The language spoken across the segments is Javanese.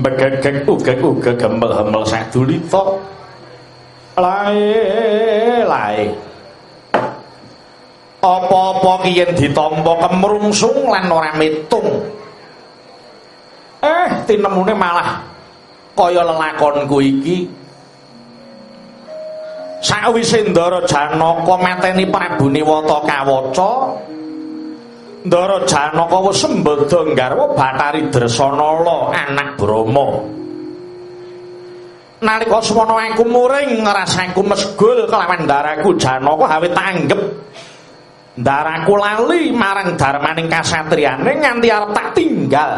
begegek ugek-ugek gembel-gembel sadulita lae lae apa-apa kiyen ditampa kemrungsung lan ora metung eh tinemune malah kaya lelakonku iki sawise Ndara Janaka mateni Prabu Niwata kawaca Ndara Janaka wis sembada garwa Bathari Dresanala anak Brama nalika semana aku muring ngrasaku mesgul kelawan daraku Janaka awit tanggep. Daraku lali marang darmaning kasatriyane nganti arep tak tinggal.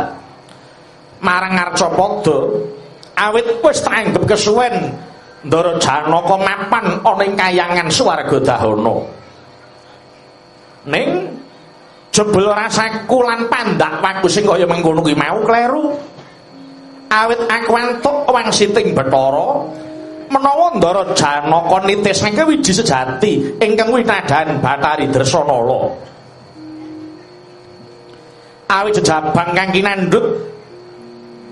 Marang Arcapada awit wis tanggep kesuwen Ndara Janaka mapan ana ing kayangan swarga dahana. Ning jebul rasaku lan pandakku sing kaya mengkono kuwi mau kleru awit aku entuk wangsiting Bathara menawa Ndara Janaka nitisake wiji sejati ingkang winadan Bathari Dresanala. Awit jejabang kang kinandhut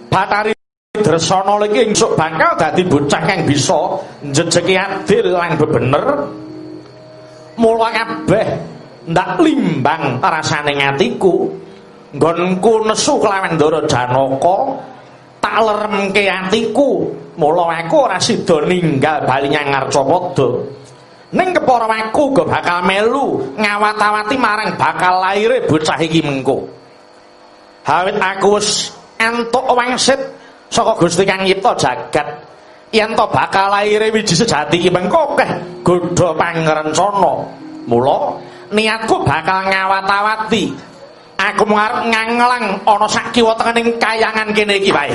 Bathari Dresanala iki esuk bakal dadi bocah kang bisa njejeki adil lan bebener. Mula kabeh ndak limbang rasane ngatiku. Nggonku nesu kelawan Ndara Janaka tak leremke atiku. Mula aku ora sida ninggal bali nyang Arcapada ning kepara aku go bakal melu ngawat-awati marang bakal laire bocah iki mengko. Hawit aku wis entuk wangsit saka Gusti Kang Nyipta jagat. Yen to bakal laire wiji sejati iki mengko keh godha pangrencana. Mula niatku bakal ngawat-awati. Aku ngarep nganglang ana sak kiwa tengening kayangan kene iki wae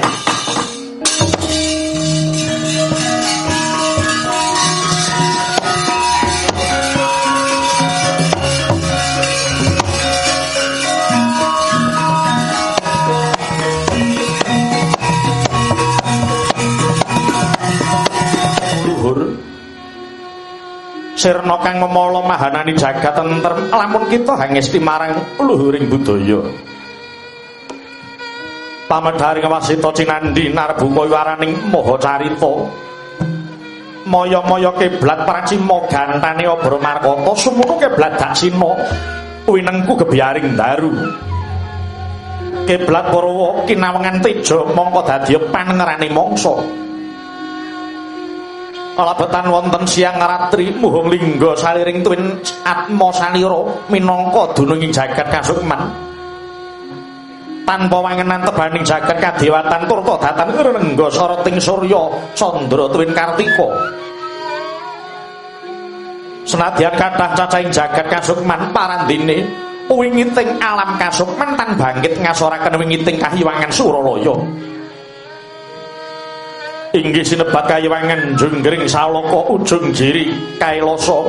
sirna kang memala mahanani jagat tentrem lamun kita hangesti marang luhuring budaya. Pamedhari wasita cinandi narbuka waraning maha carita maya-maya kiblat pracima gantane obro markata. Sumuno kiblat daksina winengku gebyaring daru. Kiblat parawa kinawengan teja mongko dadi panengerane mangsa Alabetan wonten siang ratri muhung lingga saliring tuwin atma salira minangka dununging jagat kasukman. Tanpa wangenan tebaning jagat kadewatan turta datan rengga sarating surya candra tuwin kartika. Senadyan kathah cacahing jagat kasukman parandene wingiting alam kasukman tan bangkit ngasoraken wingiting kahiwangan Suralaya. Inggih sinebat kayiwangan junggring saloko ujung giri kailasa.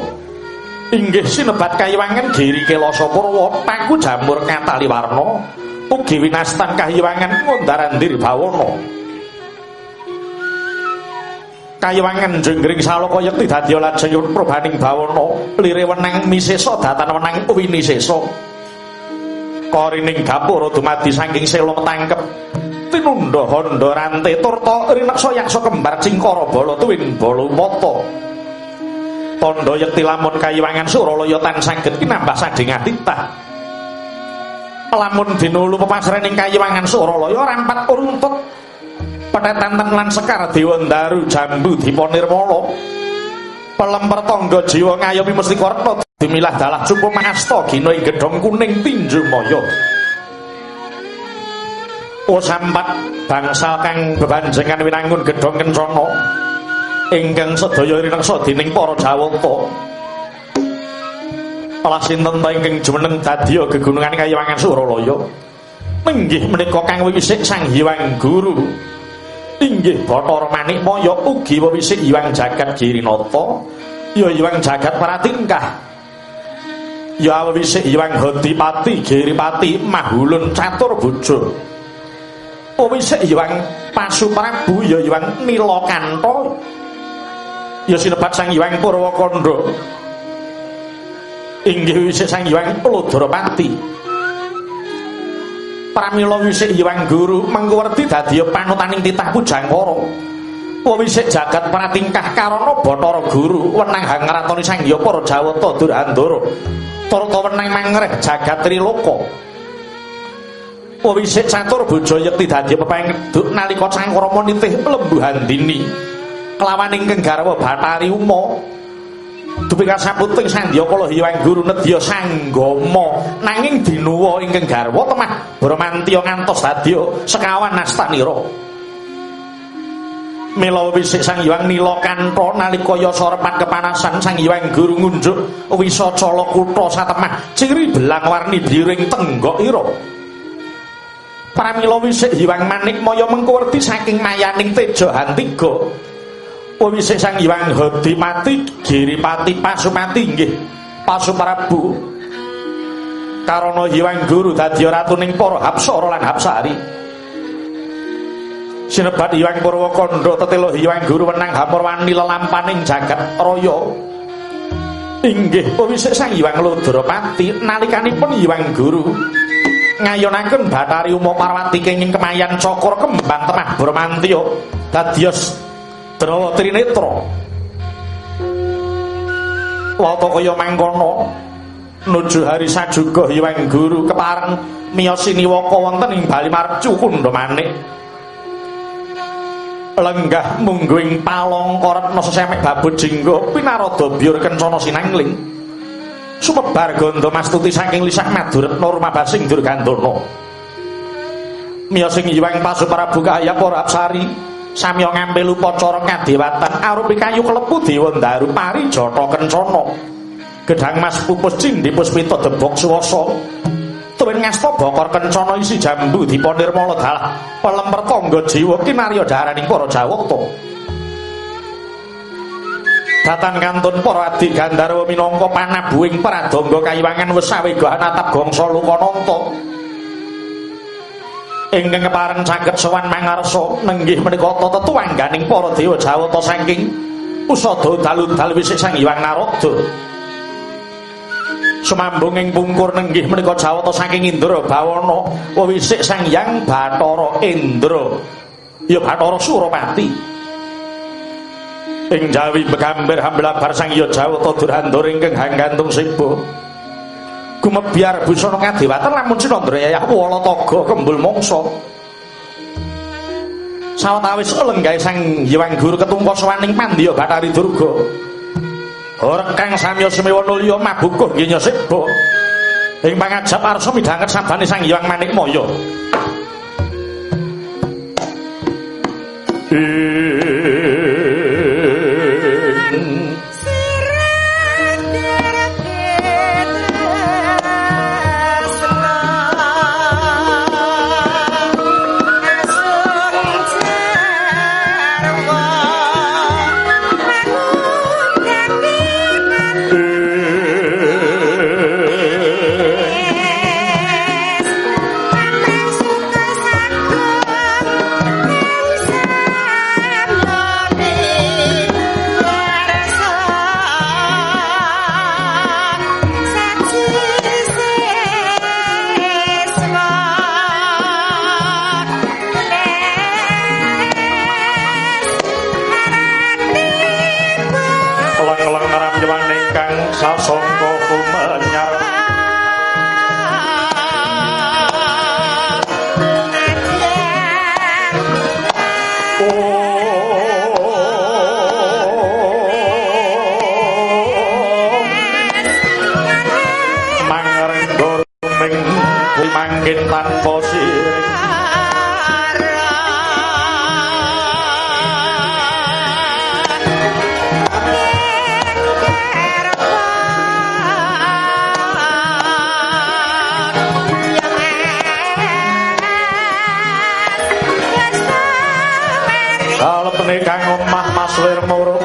Inggih sinebat kayiwangan giri kelasa purwa paku jamur ngatali warna ugi winastan kayiwangan ngundarandir bawana kayiwangan junggring saloko yekti dadi lajeng probaning bawana lire wenang misesa datan wenang winisesa korining gapura dumadi saking sela tangkep tinunda handa rante turta rineksa yaksa kembar cingkara bala tuwin bala mata. Tandha yekti lamun kayiwangan suralaya tan saged kinambah sading atitah lamun dinulu pepasraning kayiwangan suralaya rampat runtut. Petetanten lan sekar dewa daru jambu diponirmala pelemper tangga jiwa ngayomi mesti korna dimilah dalah cukup masta gina ing gedhong kuning tinju maya O sampat bangsal kang bebanjengan winangun gedhong kencana ingkang sedaya rineksa dening para Jawata. Olah sinten ta ingkang jumeneng dadi gegunungan Kayiwangan Suralaya? Inggih menika kang wiwisik Sang Hyang Guru. Inggih Bathara Manikmaya ugi wiwisik Hyang Jagat Girinata. Ya Hyang Jagat Pratingkah. Ya wiwisik Hyang Hadipati Giripati Mahulun Catur Bojo. Wis Hyang Pasuprabu ya Hyang Nilakanta ya sinebat Sang Hyang Purwakandha inggih wis Sang Hyang Plodrapati pramila wisik Hyang Guru mengko dadi panutaning titah Pujangkara. Wisik jagat pratingkah karana Bathara Guru wenang hangratoni Sangya para Jawata Durandara. Turta wenang mangreh jagat triloka. Wisik catur bojo yekti dadi pepengeduk nalika Cangkrama nitih lembuhan. Kelawan ingkang garwa Bathari Uma Dupika saputing Sandyakala Hyang Guru nedya sanggama nanging dinuwa ingkang garwa temah Bramantya ngantos dadya sekawan nastanira. Mila wisik Sang Hyang Nilakantha nalika yasa repat kepanasan Sang Hyang Guru ngunjuk wisacala kutha satemah ciri belang warni biring tenggok ira. Pramila wisik Hyang Manikmaya mengko werti saking mayaning teja hantiga. Wisik Sang Hyang Hadimati Giripati Pasupati nggih Pasuprabu Karana Hyang Guru dadi ratuning para Hapsara lan Hapsari. Sinebat Hyang Purwakanda tetelo Hyang Guru wenang hamurwani lelampaning jagat raya. Inggih wisik Sang Hyang Ludropati nalikanipun Hyang Guru ngayonaken Bathari Uma Parwati kenging kemayan cokor kembang temah Bramantya dados Drawa Trinetra. Wata kaya mangkono nuju hari sajuga Hyang Guru kepareng miyosini waka wonten ing Bali Marcu Kunda Manik. Lenggah mungguing palangka retna sesemek babut jingga pinarada biur kencana sinangling. Sumebar gandha mastuti saking lisak Maduretna Rumah Basing Durgandana. Miyosing Hyang Pasuprabu Kaya para apsari samya ngampil upacara kadewatan arupi kayu klepu dewa ndaru parijata kencana. Gedhang mas pupus cindhi puspita debok suwasa. Tuwin ngasta bokor kencana isi jambu diponirmala dalah pelemper tangga jiwa kinarya daraning para jawata Datan kantun para adi Gandharwa minangka panabuing pradangga kayiwangan wis sawegahan atap gangsa lukananta ingkang kepareng saged sowan mangarsa nenggih menika tetuwangganing para dewa Jawata saking usada dalu-dalu wisik Sang Hyang Narada. Sumambung ing pungkur nenggih menika Jawata saking Indra Bawana wisik Sang Hyang Bathara Indra. Ya Bathara Surapati. Ing Jawi begambar hamblabar Sang Hyang Jawata Durandara ingkang hanggantung sibo. gumebyar busana kadewatan lamun Sinandra Yayah wala taga kembul mangsa. Sawetawis lenggahe Sang Hyang Guru ketumpa sawaning Pandya Bathari Durga. Rekang samya semewa nulya mabukuh nggih nyoseba. Ing pangajap arsa midhanget sabane Sang Hyang Manikmaya. me cago más, más hermoso.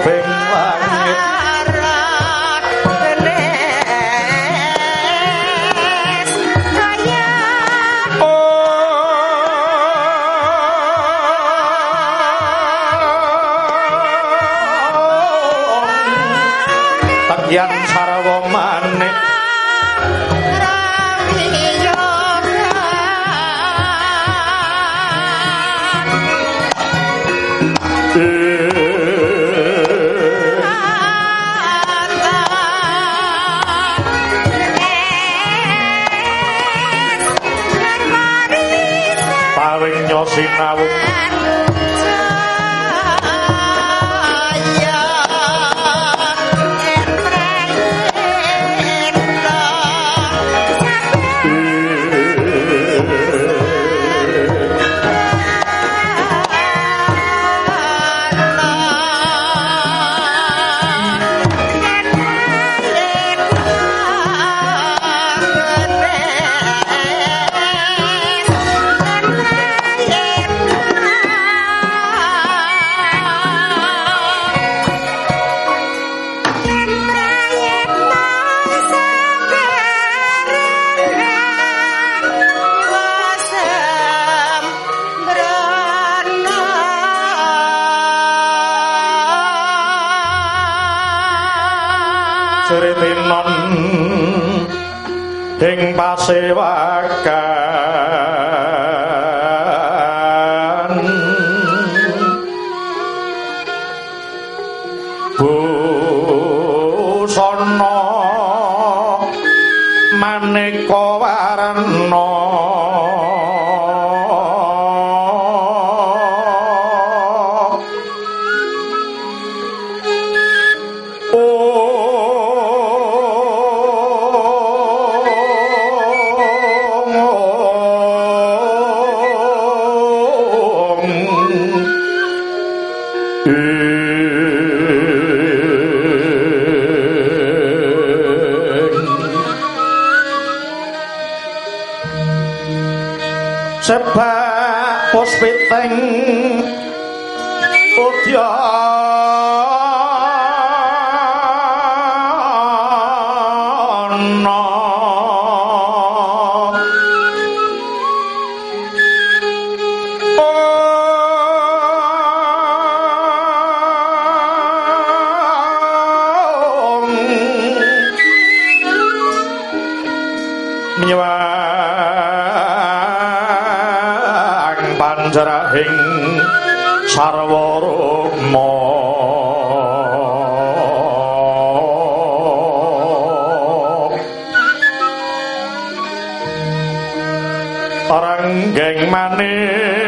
Paranggeng maneh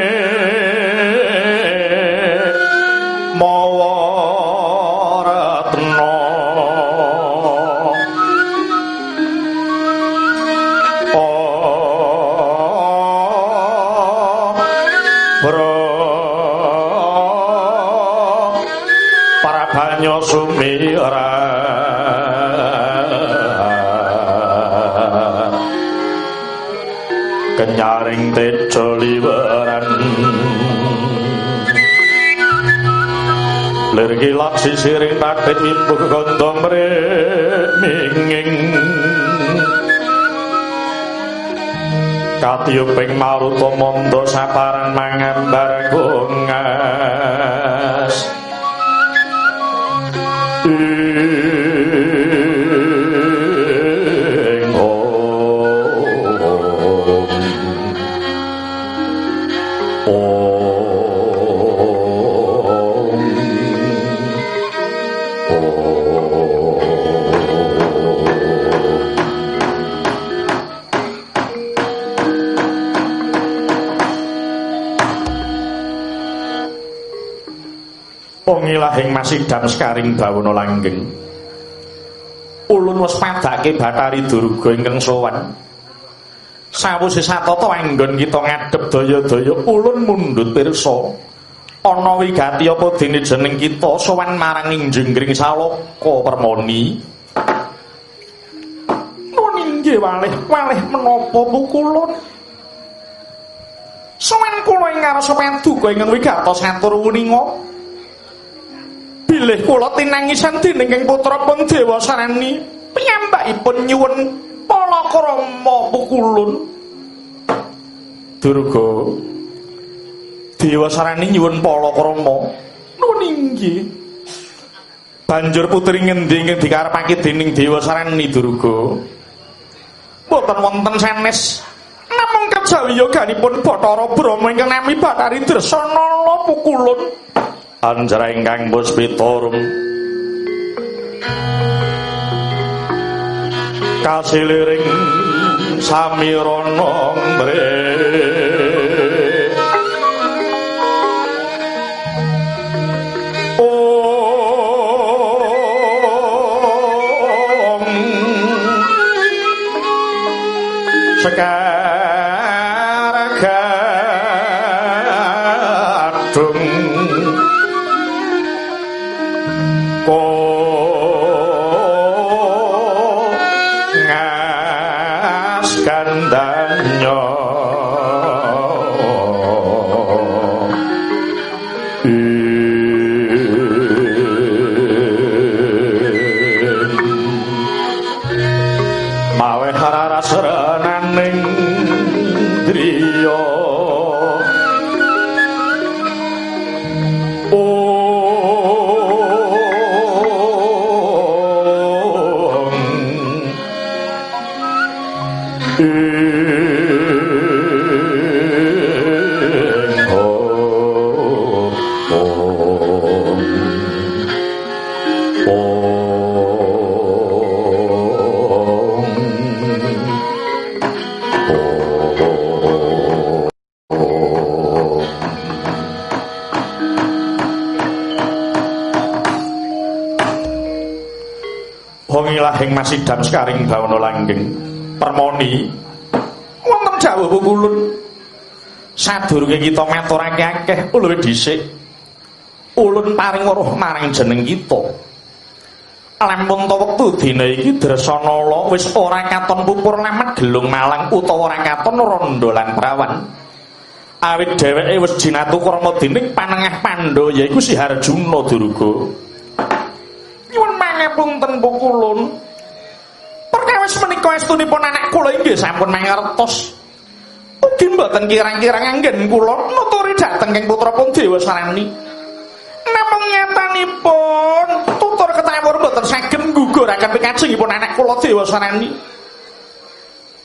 kenyaring tejo liweran. Lir kilat sisiring takit wimpuh gondong mringing katiyuping maruta manda saparan mangambar Masidam sekaring bawana langgeng. Ulun wis padake Bathari Durga ingkang sowan. Sawise satata anggon kita ngadhep daya-daya ulun mundhut pirsa. Ana wigati apa dene jeneng kita sowan marang Injengring Saloka Permoni. Nun inggih walih, walih menapa pukulun? Sowan kula ing ngarsa paduka ingkang wigatos satur wuninga. Bilih kula tinangisan dening ing putra pun Dewa Sarani piyambakipun nyuwun palakrama pukulun Durga Dewa Sarani nyuwun palakrama. Nun inggih. Banjur putri ngendi dikarepake dening Dewa Sarani Durga. Boten wonten sanes namung kejawi yoganipun Bathara Brahma ingkang nami Bathari Dresana pukulun anjara ingkang puspitorum kasiliring samirana mre sadurunge kita maturake akeh luwih dhisik. Ulun paring weruh maring jeneng kita. Lampun to wektu dina iki Dresanala wis ora katon pupur lemet gelung malang utawa ora katon rondo lan prawan awit dheweke wis jinatu krama dening panengah Pandhawa yaiku Si Harjuna Durga. Nyuwun mangapunten pukulun. Perkawis menika estunipun anak kula inggih sampun mangertos ugi mboten kirang-kirang anggen kula nuturi dhateng ing putra pun Dewa Sarani. Namung nyatanipun tutur ketawur mboten saged ngguguraken pikajengipun anak kula Dewa Sarani.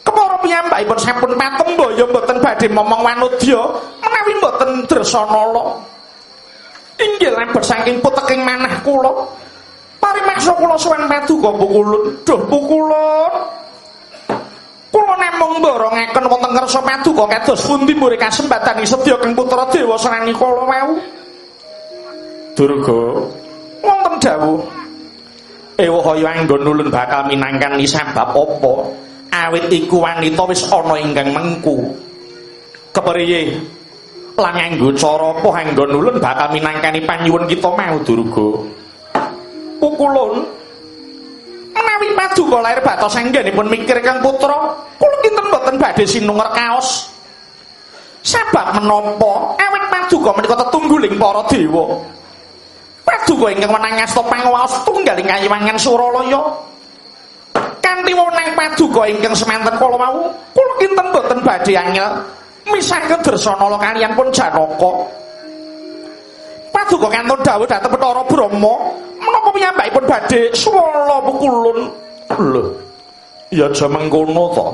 Kepara piyambakipun sampun patembaya mboten badhe momong wanudya menawi mboten dresanala inggih lembet saking puteking manah kula parimaksa kula suwen paduka pukulun. Duh pukulun. Kula nemung mborongaken wonten ngersa paduka kados pundi murid kasempatan sedya kang putra dewa serani kala wau Durga. Wonten dawuh. Ewa kaya anggon nulun bakal minangkan ni sebab apa? Awit iku wanita wis ana ingkang mengku. Kepriye lan nganggo cara apa anggon nulun bakal minangkani panyuwun kita mau Durga? Pukulun menawi paduka lair batos anggenipun mikir kang putra. Kula kinten boten badhe sinunger kaos. Sebab menapa? Awit paduka menika tetungguling para dewa. Paduka ingkang menang ngasta pangawas tunggaling kayiwangan Suralaya. Kanthi wenang paduka ingkang semanten kala wau, kula kinten boten badhe angel. Misaken Dresanala kaliyan pun Janaka. Paduka kantun dawuh dhateng Bathara Brahma, menapa piyambakipun badhe swala pukulun. Lho. Ya aja mengkono to.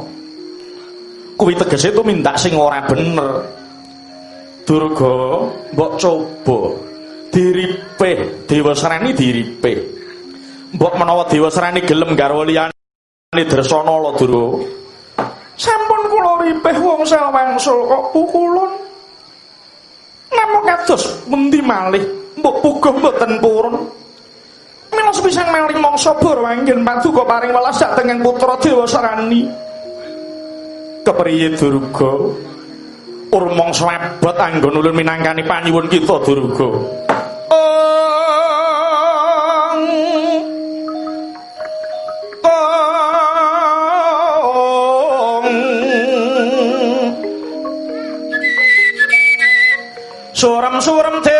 Kuwi tegese tumindak sing ora bener. Durga, mbok coba diripe Dewa diripe mbok menawa Dewa Serani gelem garwa liyane Dresanala Durga sampun kula ripeh wong sawangsul kok pukulun namung kados mendi malih? Mbok puguh mboten purun. Mila sepisan malih mangsa Barwanggen paduka paring welas dhateng putra Dewa Serani kepriye Durga? Urmong swabot anggon ulun minangkani panyuwun kita Durga সংসবরম থেকে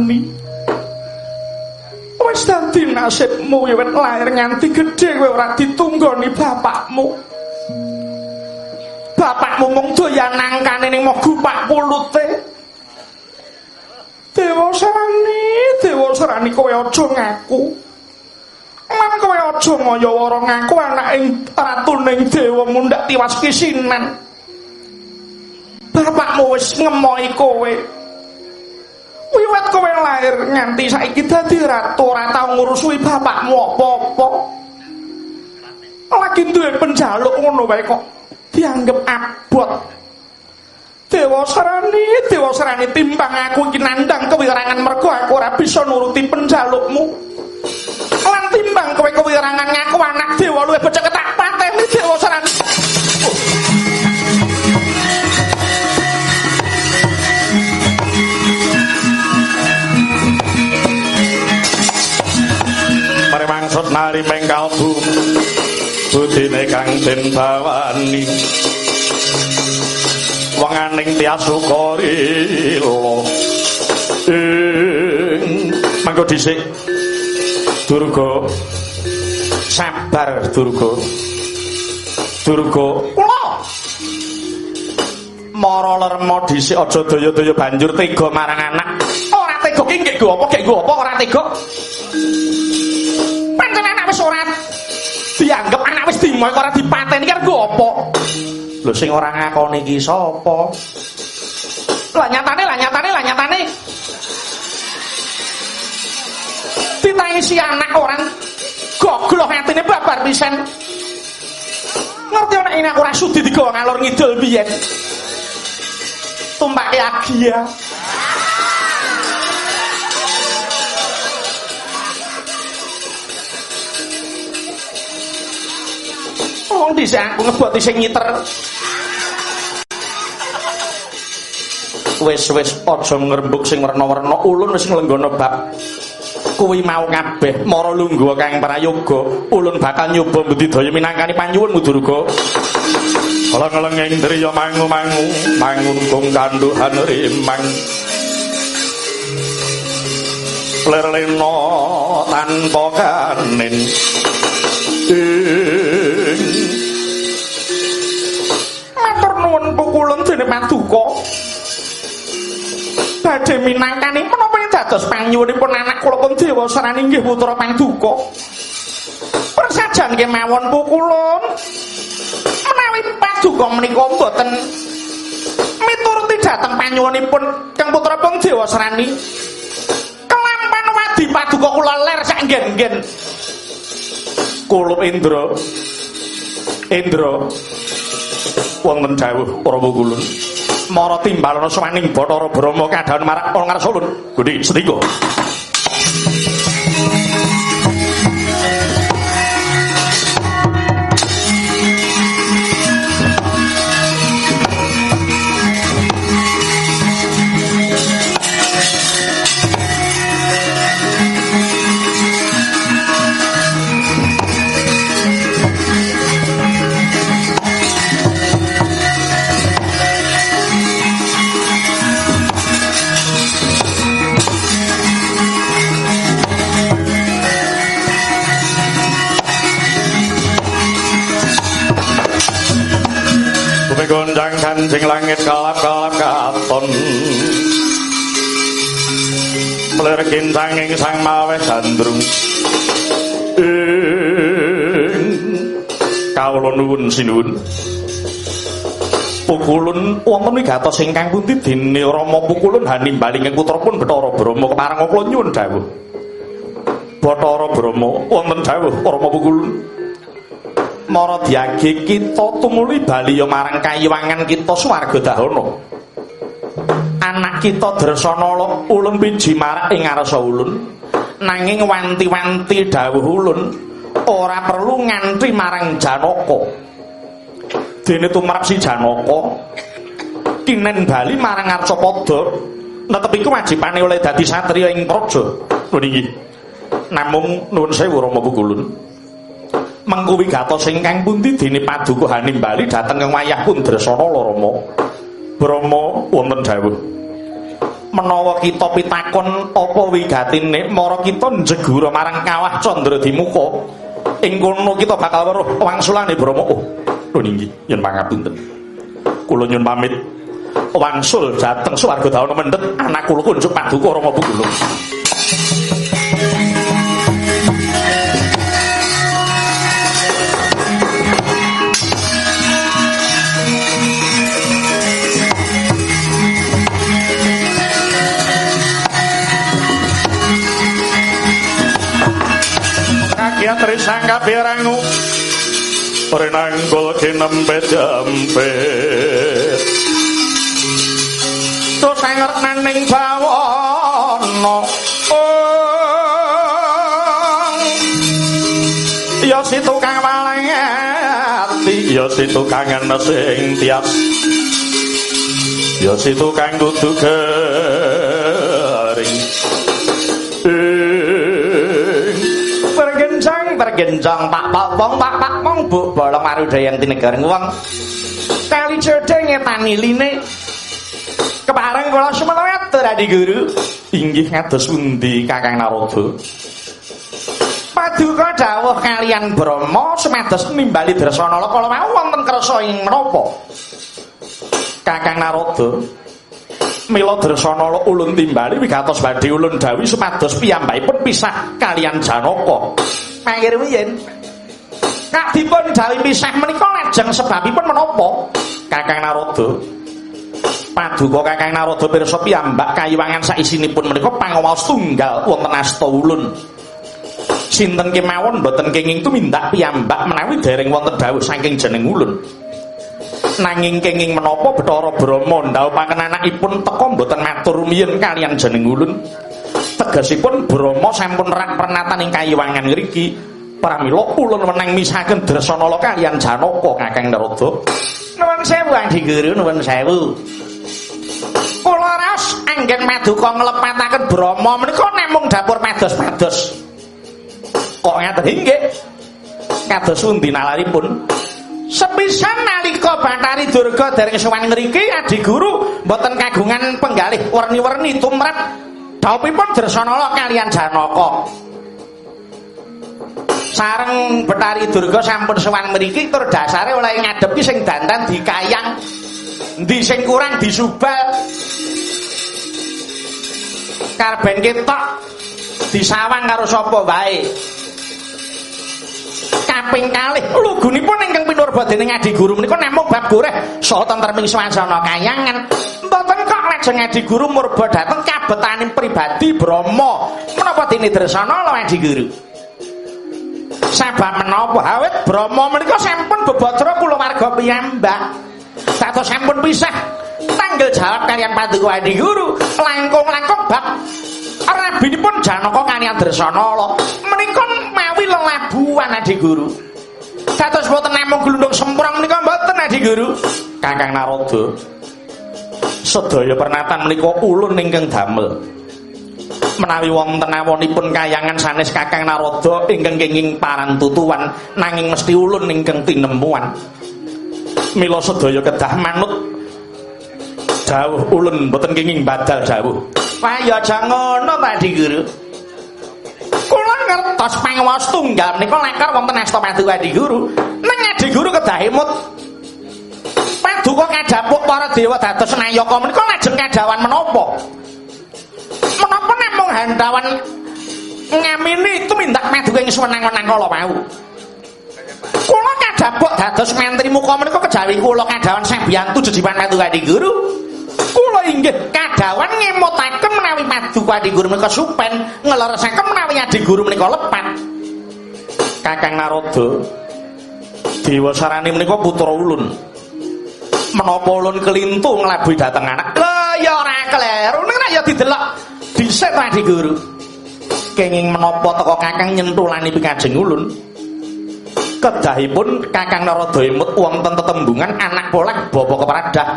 sarani wis dadi nasibmu wiwit lair nganti gedhe kowe ora ditunggoni bapakmu. Bapakmu mung doyan nangkane ning mogu pak pulute dewa sarani dewa sarani kowe aja ngaku. Lan kowe aja ngaya-wara ngaku anak ing ratuning dewa mundak tiwas kisinan. Bapakmu wis ngemohi kowe kowe lahir nganti saiki dadi ratu ora tau ngurusui bapakmu apa-apa lagi duwe penjaluk ngono wae kok dianggep abot Dewa Sarani, Dewa Sarani timbang aku iki nandang kewirangan mergo aku ora bisa nuruti penjalukmu. Lan timbang kowe kewirangan ngaku anak dewa luwih becik ketak pateni dewa sarani. Nari mengkalbu budine kang den bawani wenganing tiasukari lo ing mangko dhisik. Durga sabar Durga. Durga kula. Mara lerma dhisik aja daya-daya banjur tega marang anak. Ora tega ki nggih apa gek apa ora tega wis ora dianggep anak wis dimoy ora dipateni kan go apa lho sing ora ngakoni iki sapa? Lah nyatane lah nyatane lah nyatane. Ditangi si anak orang gogloh atine babar pisan. Ngerti ana ini ora sudi digawa ngalor ngidul biyen. Tumpake agia Wong dhisik aku ngeboti sing ngiter. Wis-wis aja ngrembug sing werna-werna. Ulun wis nglenggono bab kuwi mau kabeh mara lungguh kang prayoga. Ulun bakal nyoba budidaya minangkani panyuwun mudurga kala ngeleng indriya mangu mangu mangun kung kanduhan rimang. Lerlena tanpa kanen pukulan dene paduka badhe minangkani. Menapa dados panyuwunipun anak kula pun dewa sarani nggih putra paduka persajan kemawon pukulun menawi paduka menika mboten miturut dhateng panyuwunipun kang putra pun dewa sarani. Kelampan wadi paduka kula ler sak nggen-nggen kulup Indra. Indra wonten dawuh para pukulun mara timbalana swaning Bathara Brahma kadhawan marak ana ngarsa ulun Melir kintanging sang maweh gandrung Kawula nuwun sinuwun. Pukulun wonten wigatos ingkang pundi? Dene Rama Pukulun hanimbaling ing putra pun Bathara Brahma keparang kula nyuwun dawuh. Bathara Brahma wonten dawuh Rama Pukulun. Mara diage kita tumuli bali marang kayiwangan kita swarga dahana kita dresana ulun piji marak ing ngarsa ulun. Nanging wanti-wanti dawuh ulun ora perlu nganti marang janaka. Dene tumrap si janaka kinen bali marang arcapada netepi kewajibane oleh dadi satriya ing praja. Nggih namung nuwun sewu rama pukulun mengkuwi gatos ingkang pundi dene paduka hanimbali dhateng ing wayah Pundrasana Rama. Brahma wonten dawuh. Menawa kita pitakon apa wigatine mara kita njegura marang kawah Candra Dimuka, ing kono kita bakal weruh wangsulane Brahma. Oh, lho nggih, yen pangapunten. Kula nyuwun pamit wangsul dhateng swarga dawana mendhet anak kula kunjuk paduka Rama Bugulung. Satri sangka pirangu. Rinanggul kinempe jempe Tuh sengret neneng bawono. Oh. Ya si tukang paling hati Ya si tukang neseng tiap Ya si tukang kudu garing. Eh. Bergencang pak pak bong pak pak bong bu bolong marudayan tinegaring wong kali cedeng ngetani line kepareng kula sumenatur adi guru. Inggih ngados pundi kakang narodo paduka dawuh kalian Brahma sumados nimbali Drasanala kala mau wonten kersa ing menapa kakang narodo Mila Drasanala ulun timbali wigatos badhe ulun dawi sumados piyambakipun pisah kalian Janaka. Pangir wiyen. Kak dipun dawi pisah menika lajeng sebabipun menapa? Kakang Narada. Paduka Kakang Narada pirsa piyambak kayiwangan saisinipun menika pangawas tunggal wonten asta ulun. Sinten kemawon boten kenging tumindak piyambak menawi dereng wonten dawuh saking jeneng ulun. nanging kenging menapa Bathara Brahma ndhawuhaken anakipun teka mboten matur rumiyin kalian jeneng ulun tegasipun Brahma sampun rak pernatan ing kayiwangan ngriki pramila ulun meneng misaken Drasanala kalian Janaka Kakang Narada. Nuwun sewu Adi Guru nuwun sewu. Kula raos anggen maduka nglepataken Brahma menika namung dapur pados-pados kok ngaten? Nggih kados pundi nalaripun? Sepisan nalika Bathari Durga dereng sowan ngriki Adi Guru mboten kagungan penggalih werni-werni tumrap dawuhipun Drasanala kalian Janaka. Sareng Bathari Durga sampun sowan mriki tur dasare oleh ngadepi sing dandan dikayang. Endi sing kurang disubal. Karben ketok disawang karo sapa wae. Kaping kalih. Lugunipun ingkang pinurba dening Adi Guru menika namung bab goreh. Saha tentreming swasana kayangan. Mboten kok lajeng Adi Guru murba dhateng kabetaning pribadi Brahma. Menapa dene Dresana lho Adi Guru? Sabab menapa? Awit Brahma menika sampun bebatra kulawarga piyambak. Dados sampun pisah. Tanggal jawab kalian paduka Adi Guru. Langkung-langkung bab. Rabinipun Janaka kalian Dresana menika mawi lelabuhan Adi Guru. Dados boten namung glundung semprong menika mboten Adi Guru. Kakang Narada. Sedaya pernatan menika ulun ingkang damel. Menawi wonten awonipun kayangan sanes Kakang Narada ingkang kenging parantutuan nanging mesti ulun ingkang tinemuan. Mila sedaya kedah manut dawuh ulun boten kenging badal dawuh. Kaya aja ngono Adi Guru. Ngertos pangawas tunggal menika lekar wonten asta paduka Guru. Nang Adi Guru kedah emut. Paduka kadhapuk para dewa dados nayaka menika lajeng kadawan menapa? Menapa namung handawan ngamini tumindak paduka ing suwenang-wenang kala wau. Kula kadhapuk dados mentri muka menika kejawi kula kadawan sabiyantu jejiban paduka Guru. Kula inggih kadawan ngemutaken menawi paduka Adi Guru menika supen, ngleresaken menawi Adi Guru menika lepat. Kakang Narada Dewa Sarani menika putra ulun. Menapa ulun kelintu nglabuhi dhateng anak? Lah ya ora kleru, nek ya didelok dhisik Adi Guru. Kenging menapa teka Kakang nyentulani pikajeng ulun? Kedahipun Kakang Narada emut wonten tetembungan anak polek bapa keparadah.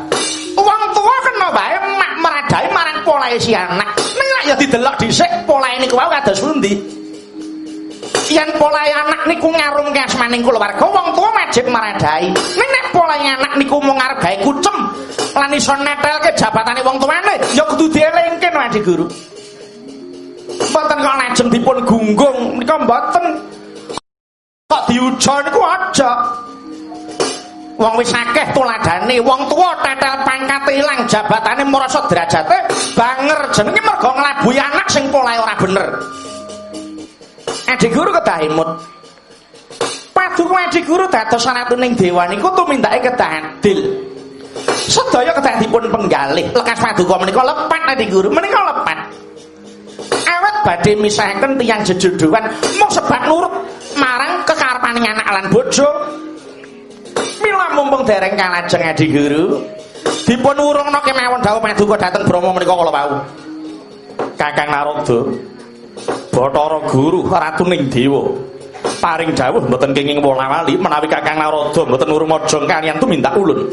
Wong tuwa kena wae mak meradai marang polahe si anak. Nek ya didelok dhisik polahe niku wae kados pundi? Yen polahe anak niku ngarungke asmaning kulawarga, wong tuwa wajib meradai. Nek polahe anak niku mung arep gawe kucem lan iso netelke jabatane wong tuwane, ya kudu dielingke Adi Guru. Mboten kok lajeng dipun gunggung, nika mboten kok diuja niku aja. Wong wis akeh tuladane, wong tuwa tetel pangkat ilang jabatane merasa derajate banger jenenge mergo nglabuhi anak sing polahe ora bener. Adi Guru kedah imut. Paduka Adi Guru dados sanatuning dewa niku tumindake kedah adil. Sedaya kedah dipun penggalih, lekas paduka menika lepat Adi Guru, menika lepat. Awet badhe misahaken tiyang jejodohan mung sebab nurut marang kekarepaning anak lan bojo. Mila mumpung dereng kalajeng Adi Guru, dipun urungna kemawon dawuh paduka dhateng Brahma menika kala wau. Kakang Narada Bathara Guru ratuning dewa. paring dawuh mboten kenging wala-wali menawi Kakang Narada mboten urmaja kaliyan tumindak ulun.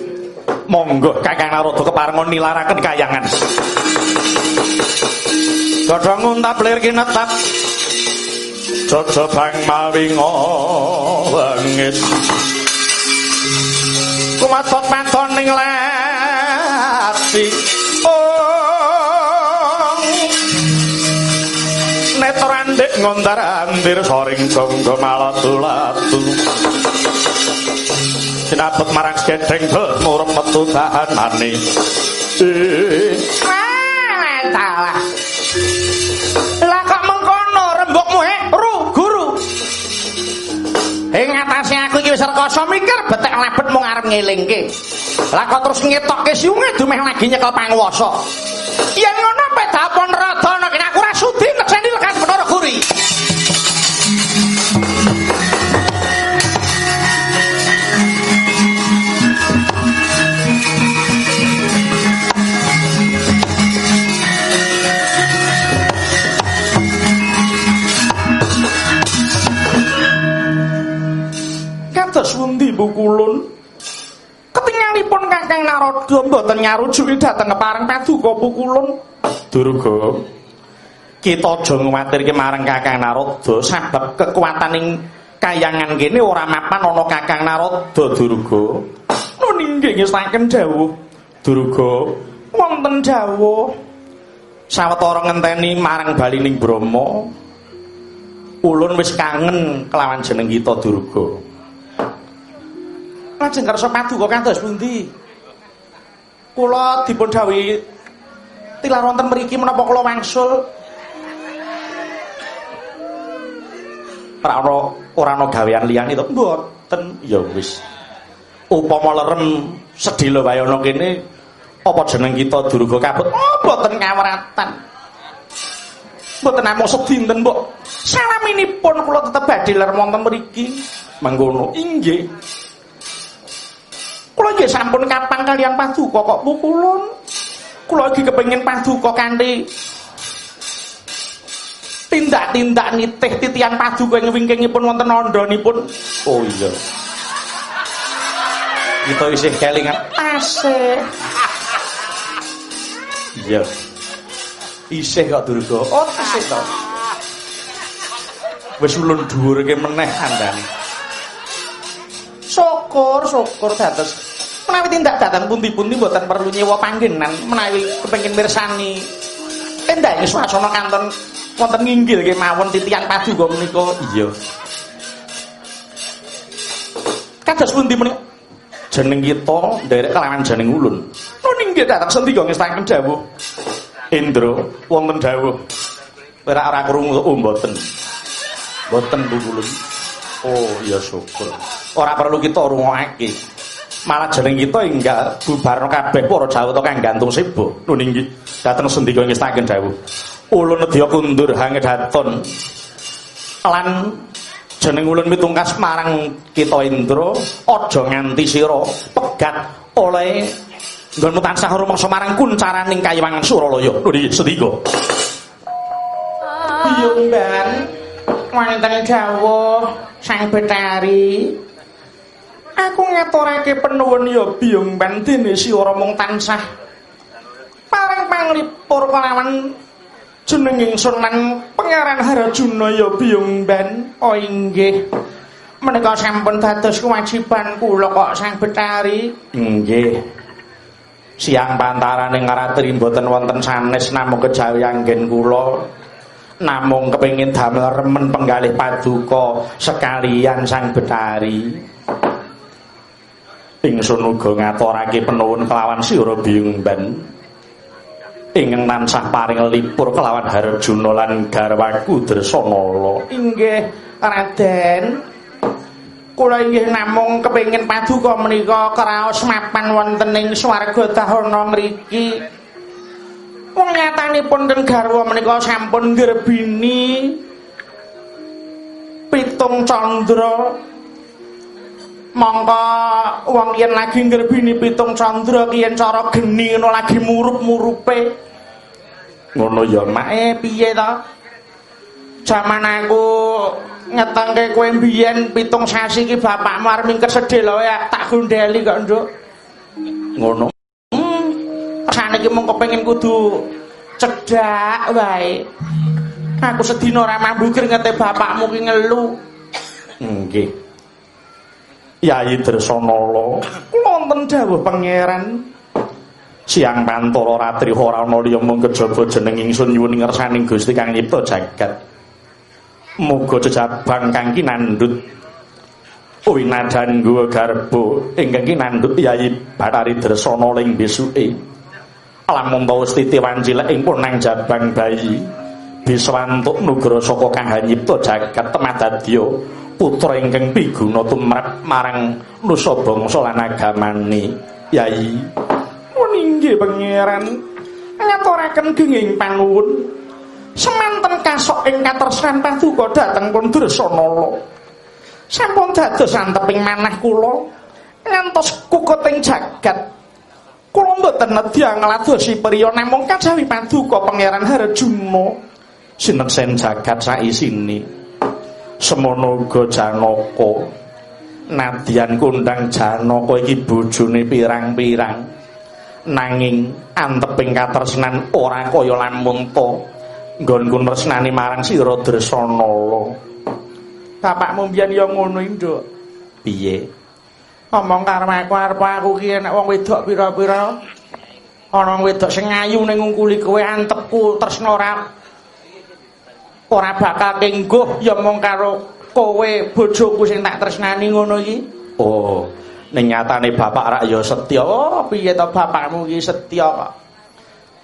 Monggo Kakang Narada keparengon nilaraken kayangan. Godhong unta plir kinetap. Jojobang mawingo wengit. Kumatot paton ning lati. Oh. Netrandek ngontar andir soring jonggo malatu-latu. Sinabet marang gedeng murem metu tahanane. Eh. Ah, ngelingke. Lah kok terus ngetokke siunge dumeh lagi nyekel panguwasa. Yen ngono pedapon radana kene aku ora sudi nekseni lekas Bathara Guri. Kados pundi Bu Kulun? Kakang Narada mboten nyarujuki dhateng kepareng paduka Bu Kulun. Durga. Kita aja nguwatirke marang Kakang Narada sebab kekuatan ing kayangan kene ora mapan ana Kakang Narada Durga. Nun inggih ngestaken dawuh. Durga, wonten dawuh sawetara ngenteni marang balining Brahma. Ulun wis kangen kelawan jeneng kita Durga. Lajeng kersa paduka kados pundi? Kula dipun dawuhi tilar wonten mriki menapa kula wangsul? Ora ana ora ana gawean liyane to? Mboten. Ya wis. Upama lerem sedhela wae ana kene apa jeneng kita Durga kabut? Oh, mboten kawratan. Mboten namung sedinten, Mbok. Salaminipun kula tetep badhe ler wonten mriki. Mangkono. Inggih. Kula nggih sampun kapang kalian paduka kok pukulun. Kula iki kepengin paduka kanthi tindak-tindak nitih titian paduka ing wingkingipun wonten nandhanipun. Oh iya. Kita isih kelingan asih. Iya. Isih kok Durga. Oh, asih to. Wis ulun dhuwur meneh andane. Syukur, syukur dados menawi tindak datang pundi-pundi mboten perlu nyewa panggenan menawi kepengin mirsani. Endah ini swasana kanton wonten nginggil kemawon titian paduka menika. Iya. Kados pundi menika? Jeneng kita nderek kelawan jeneng ulun. Nun inggih datang sendika ngestaken dawuh? Indra wonten dawuh. Ora ora krungu oh mboten. Mboten Bu oh ya syukur. Ora perlu kita rungokake malah jeneng kita enggak bubarno kabeh para jawata kang gantung sebo nun inggih dateng sendika ngestaken dawuh ulun nedya kundur hangedaton lan jeneng ulun mitungkas marang kita Indra aja nganti sira pegat oleh nggonmu tansah rumangsa marang kuncaraning kayiwangan Suralaya. Nuli sedika Biyung ban wonten dawuh Sang Betari Aku ngaturake penuwun ya biyung ban dene sira mung tansah. Paring panglipur kelawan jeneng ingsun lan pangeran Harajuna ya biyung ban oh inggih. Menika sampun dados kewajiban kula kok Sang Betari. Nggih siang pantaraning ngaratri mboten wonten sanes namung kejawi anggen kula. Namung kepengin damel remen penggalih paduka sekalian Sang Betari ingsun uga ngaturake penuwun kelawan sira biyungban ingkang tansah paring lipur kelawan Harjuna lan garwaku Dresanala inggih Raden. Kula inggih namung kepengin paduka menika kraos mapan wonten ing swarga dahana mriki. Wong nyatanipun den garwa menika sampun ngrebini pitung candra mongko wong yen lagi ngrebini pitung candra yen cara geni ngono lagi murup-murupe ngono ya mak eh piye to Jaman aku ngetengke kowe mbiyen pitung sasi iki bapakmu arep mingket sedhe lho ya tak gondeli kok, Nduk. Ngono. Hmm. Rasane iki mung kepengin kudu cedak wae. Aku sedina ora mambu kringete bapakmu ki ngelu. Nggih. Yayi Dresanala, kula wonten dawuh pangeran. Siang Pantara Ratri ora ana liya mung kejaba jeneng ingsun nyuwun ngersaning Gusti Kang nyipta jagat. Muga jejabang kang kinandhut Winadan gua garbo ingkang kinandhut Yayi Bathari Dresanala ing besuke. Lamun ta Stiti Wancilek ing punang jabang bayi. Bisa antuk nugra saka Kang Hanyipta jagat temah dadya putra ingkang piguna tumrap marang nusa bangsa lan agamane. Yai muninggih pangeran. Ngaturaken genging panuwun. Semanten kasok ing katresnan paduka dhateng pun Dresanala sampun dados anteping manah kula ngantos kukuting jagat. Kula mboten nedya ngladosi priya namung kajawi paduka pangeran Harjuna sineksen jagat saisine semono uga Janaka. Nadyan kundang Janaka iki bojone pirang-pirang. Nanging anteping katresnan ora kaya lamunta nggonku tresnani marang sira Dresanala bapakmu mbiyen ya ngono nduk? Piye? Ngomong karo aku arep aku ki nek wong wedok pira-pira. Ana wedok sing ayu ning kowe antepku tresna ora ora bakal kengguh ya mung karo kowe bojoku sing tak tresnani ngono iki. Oh, ning nyatane bapak rak ya setya. Oh, piye to bapakmu iki setya kok.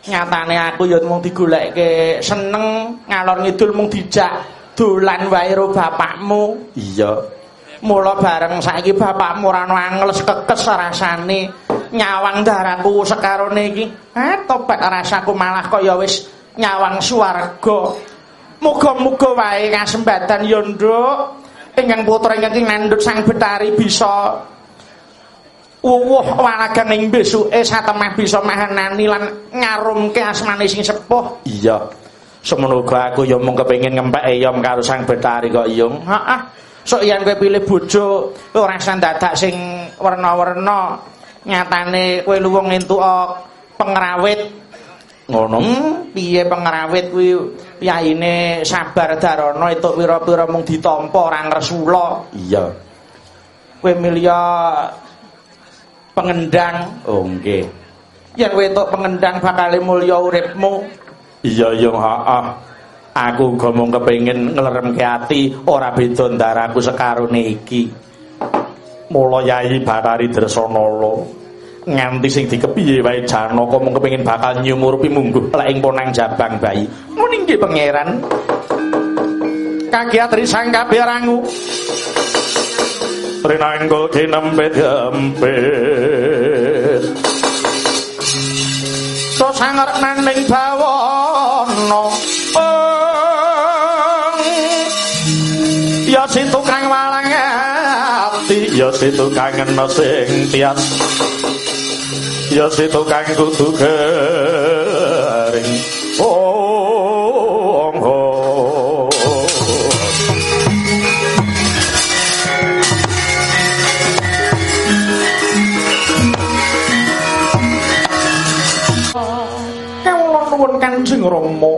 Nyatane aku ya mung digoleke seneng ngalor ngidul mung dijak dolan wae karo bapakmu. Iya. Mula bareng saiki bapakmu ora angles kekes rasane nyawang darahku sekarone iki. Eh, tobat rasaku malah kaya wis nyawang swarga. Muga-muga wae kasempatan ya, Nduk. Ingkang putra ingkang Sang Betari bisa wuwuh walagan ing besuke satemah bisa mahanani lan ngarumke asmane sing sepuh. Iya. Semono aku ya mung kepengin ngempek eyom karo Sang Betari kok, Yung. Heeh. Sok yen kowe pilih bojo ora dadak sing werna-werna. Nyatane kowe luwung entuk pengrawit ngono hmm, piye pengrawit kuwi piyayine sabar darana itu pira-pira mung ditampa ora ngresula. Iya. Kowe milya pengendang. Oh nggih. Yen kowe entuk pengendang bakal mulya uripmu. Iya iya heeh aku uga mung kepengin ngleremke ati ora beda ndaraku sekarone iki. Mula yai Bathari Dresanala nganti sing dikepiye wae Janaka mung kepengin bakal nyumurupi mungguh lek ing ponang jabang bayi. Muni nggih pangeran. Kagiat risangka biarangu. Rinanggul kinempet gempet. So sanger naning bawono. Ya si tukang walang ati, ya si tukang ngeno sing tias. Ya situ kang kudu garing oh, oh. kawula nuwun Kanjeng Rama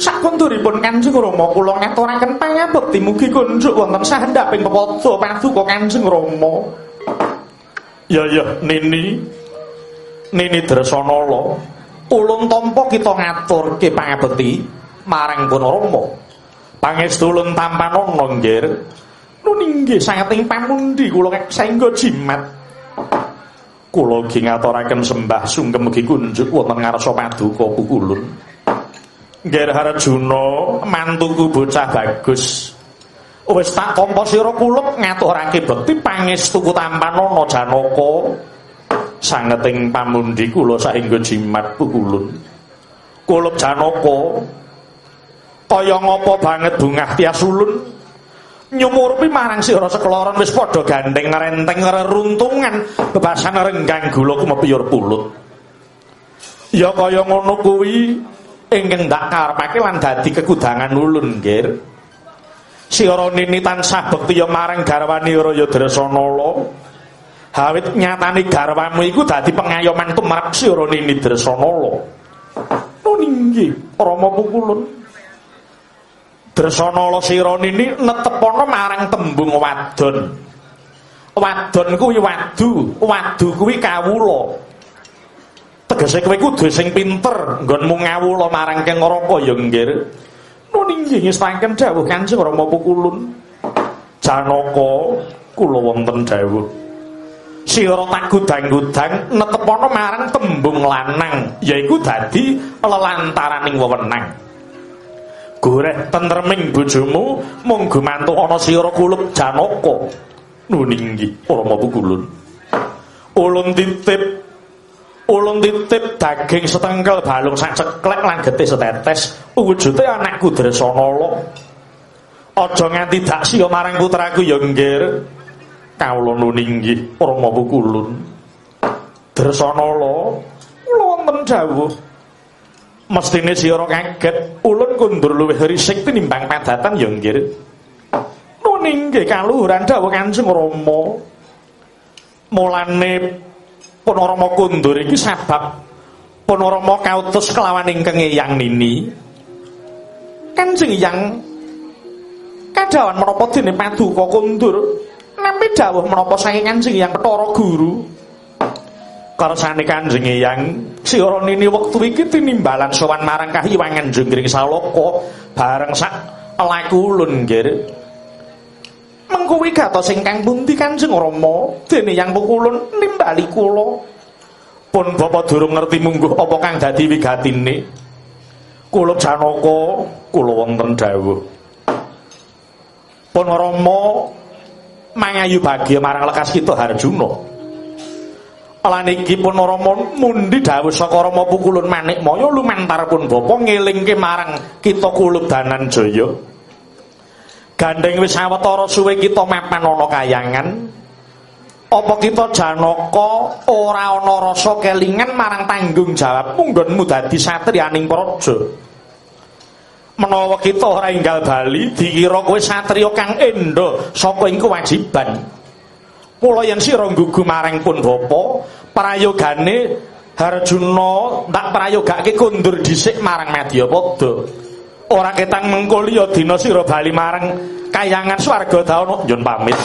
Sakunduripun Kanjeng Rama kula ngaturaken pangabekti mugi kunjuk wonten sahendaping pepada paduka Kanjeng Rama Ya ya Nini. Nini Dresanala. Ulun tampa kita ngaturke pangabekti marang Punarama. Pangestu ulun tampan ana nggir. Nuninggih sanget ing pamundi kula saengga jimat. Kula gi ngaturaken sembah sungkem mugi kunjuk wonten ngarsa paduka pukulun. Nggir Harjuna mantuku bocah bagus. wis tak tampa sira kulup ngaturake bekti pangestu tampanono janaka sangeting pamundi kula saengga jimat pukulun kulup janaka kaya ngapa banget bungah tias ulun nyumurupi marang sira sekloron wis padha gandeng ngrenteng reruntungan bebasan renggang gula kumepiyur pulut. Ya kaya ngono kuwi ingkang ndak karepake lan dadi kekudangan ulun nggih Sira nini tansah bekti ya marang garwani Raya Drasanala Hawit nyatani garwamu iku dadi pengayoman tumrap sira nini Drasanala Nuninggih Rama pukulun Drasanala sira nini netepana marang tembung wadon Wadon kuwi wadu wadu kuwi kawula tegese kowe kudu sing pinter nggonmu ngawula marang kang ngroko ya nggih. Nuninggih ngestaken dawuh Kanjeng Rama Pukulun. Janaka kula wonten dawuh. Sira tak gudang-gudang netepana marang tembung lanang yaiku dadi lelantaraning wewenang. Goreh tentreming bojomu mung gumantuk ana sira kulup Janaka. Nuninggih Rama Pukulun. Ulun titip ulun titip daging setengkel balung sak ceklek lan getih setetes wujude anakku Dresanala aja nganti dak sia marang putraku ya nggir kawula nuninggih Rama Pukulun Dresanala wonten dawuh. Mestine sira kaget ulun kundur luwih risik tinimbang padatan ya nggir nuninggih kaluhuran dawuh Kanjeng Rama. Mulane Punarama kundur iki sebab Punarama kautus kelawan ingkang Eyang Nini. Kanjeng Eyang kadawan menapa dene paduka kundur nampi dawuh menapa saking Kanjeng Eyang Bathara Guru. Karsane Kanjeng Eyang Sira Nini wektu iki tinimbalan sowan marang Kahyuwangan Junggring Salaka bareng sak laku ulun nggih. mengkuwi gatos ingkang pundi Kanjeng Rama dene yang pukulun nimbali kula pun bapa durung ngerti mungguh apa kang dadi wigatine kula Janaka kula wonten dawuh pun Rama mangayu bagya marang lekas kita Harjuna lan iki pun Rama mundi dawuh saka Rama pukulun manik maya lumantar pun bapa ngelingke marang kita kulub danan jaya. Gandeng wis sawetara suwe kita mapan ana kayangan. Apa kita janaka ora ana rasa kelingan marang tanggung jawab? Munggonmu dadi satriyaning praja menawa kita ora enggal bali dikira kowe satriya kang endo saka ing kewajiban mula yen sira nggugu marang pun bapa prayogane Harjuna tak prayogake kundur dhisik marang Madyapada ora ketang mengko liya dina sira bali marang kayangan swarga daono njun pamit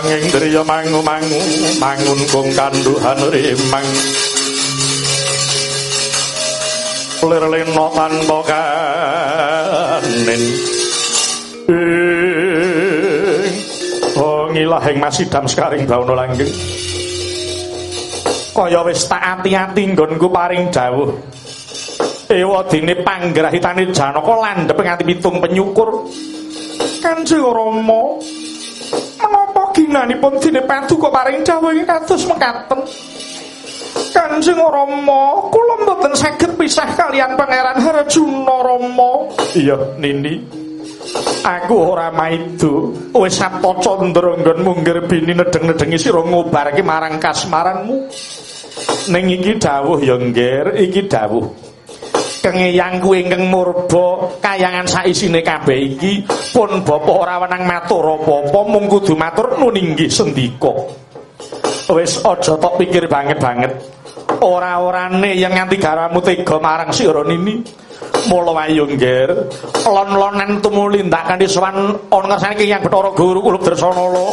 Lang-langing driya mangu-mangu mangun kung kanduhan rimang. Lir-lino tanpa kanin ngilahing masidam sekaring bauna langgeng. Kaya wis tak ati-ati nggonku paring dawuh. Ewa dene panggrahitane janaka landhep nganti pitung penyukur. Kanjeng rama ginanipun dene padu kok paring dawuh iki kados mekaten Kanjeng Rama, kula mboten saged pisah kalian Pangeran Harjuna Rama. Iya, Nini. Aku ora maido, wis sapo candra nggonmu ngrebini nedeng-nedengi sira ngobarke marang kasmaranmu. Ning iki dawuh ya, Ngger, iki dawuh. Kengeyang kuwi ingkang murba kayangan saisine kabeh iki pun bapa ora wenang matur apa-apa mung kudu matur nuninggi sendika. Wis aja tok pikir banget-banget. Ora-orane yang nganti garamu tega marang sira nini. Mula wayu nggir, lon-lonan tumuli ndak kanthi sowan ana ngersane Yang Bathara Guru Kulub Dresanala.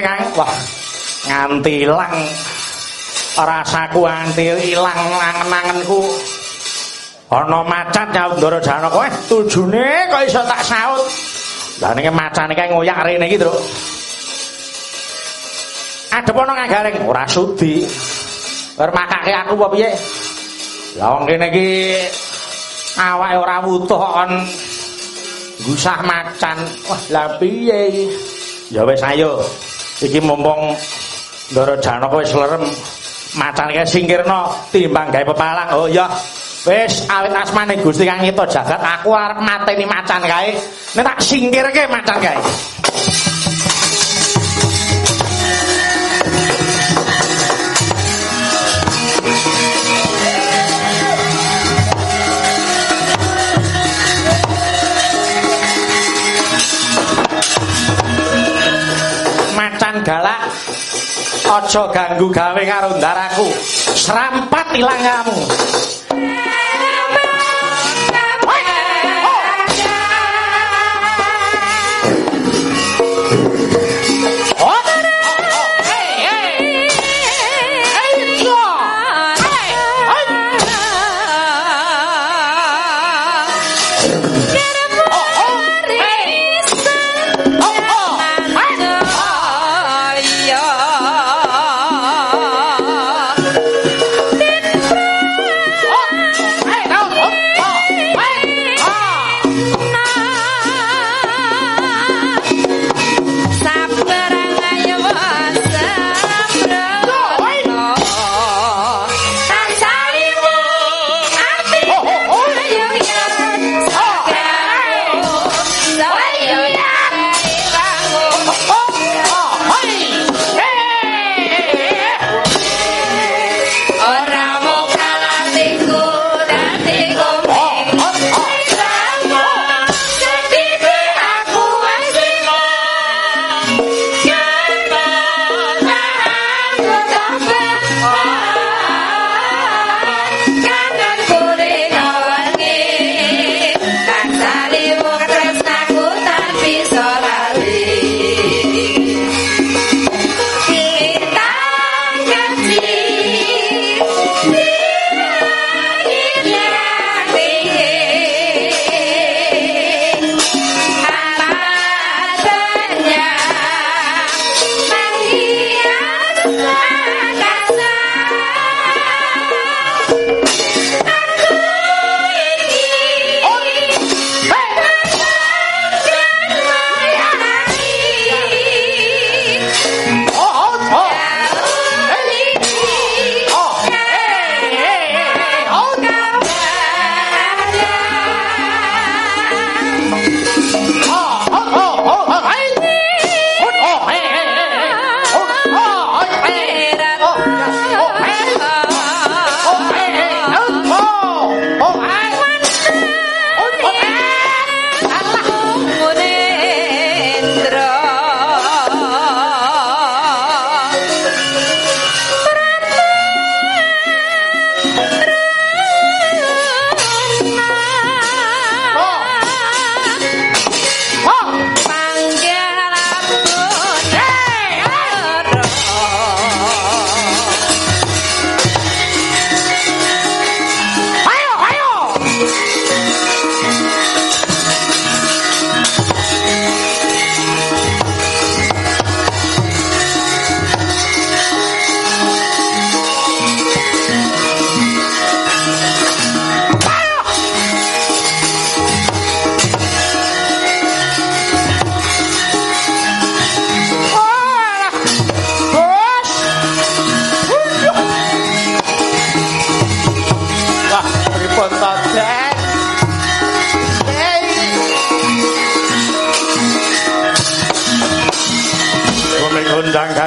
Kang? Wah, nganti ilang rasaku nganti ilang angen-angenku. Ana macan nyaut Ndara Janaka, eh tujune kok iso tak saut. Lah niki macan iki ngoyak rene iki, Truk. Adep ana ngagaring ora sudi. Bermakake aku apa piye? Lah wong kene iki awake ora wutuh kon gusah macan. Wah, lah piye iki? Ya wis ayo. Iki mumpung Ndara Janaka wis lerem macan iki singkirna timbang gawe pepalang. Oh iya. Wis awit asmane Gusti Kang Nyita jagat aku arep mateni macan kae. Nek tak singkirke macan kae. Aja ganggu gawe karo ndaraku. Serampat ilang kamu.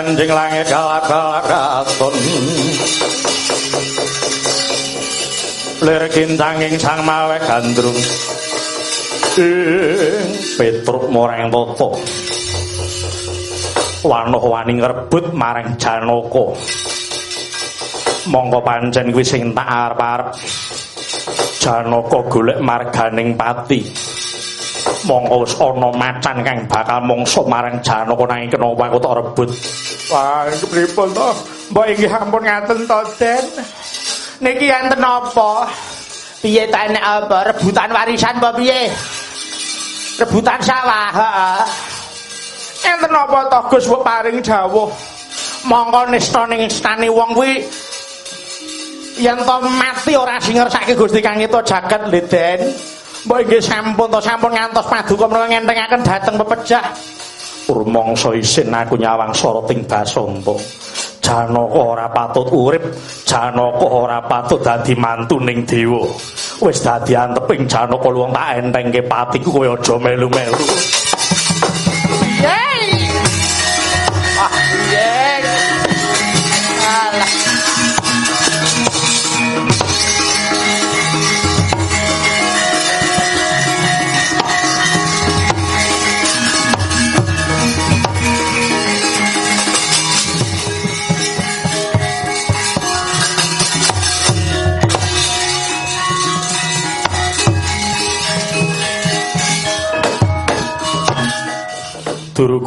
Kanjeng langit kalak-kalakaton Lir kintanging sang mawek gandrung. Ing Petruk moreng toto Wanuh wani ngrebut marang Janaka. Monggo pancen kuwi sing tak arep-arep. Janaka golek marganing pati. Mongko wis ana macan kang bakal mungsuh marang Janaka nanging kena wae kok rebut. Wah, kepripun to? Mbok inggih ampun ngaten to, Den. Niki enten apa? Piye ta nek apa rebutan warisan apa piye? Rebutan sawah, heeh. Enten apa to Gus mbok paring dawuh? Mongko nista ning istane wong kuwi yen to mati ora sing ngersake Gusti Kang itu jagat lho, Den. Mbok inggih sampun to sampun ngantos paduka menawa ngentengaken dhateng pepejah. Rumangsa isin aku nyawang soroting basanta. Janaka ora patut urip, Janaka ora patut dadi mantuning dewa. Wis dadi anteping Janaka luwung tak entengke patiku kowe aja melu-melu.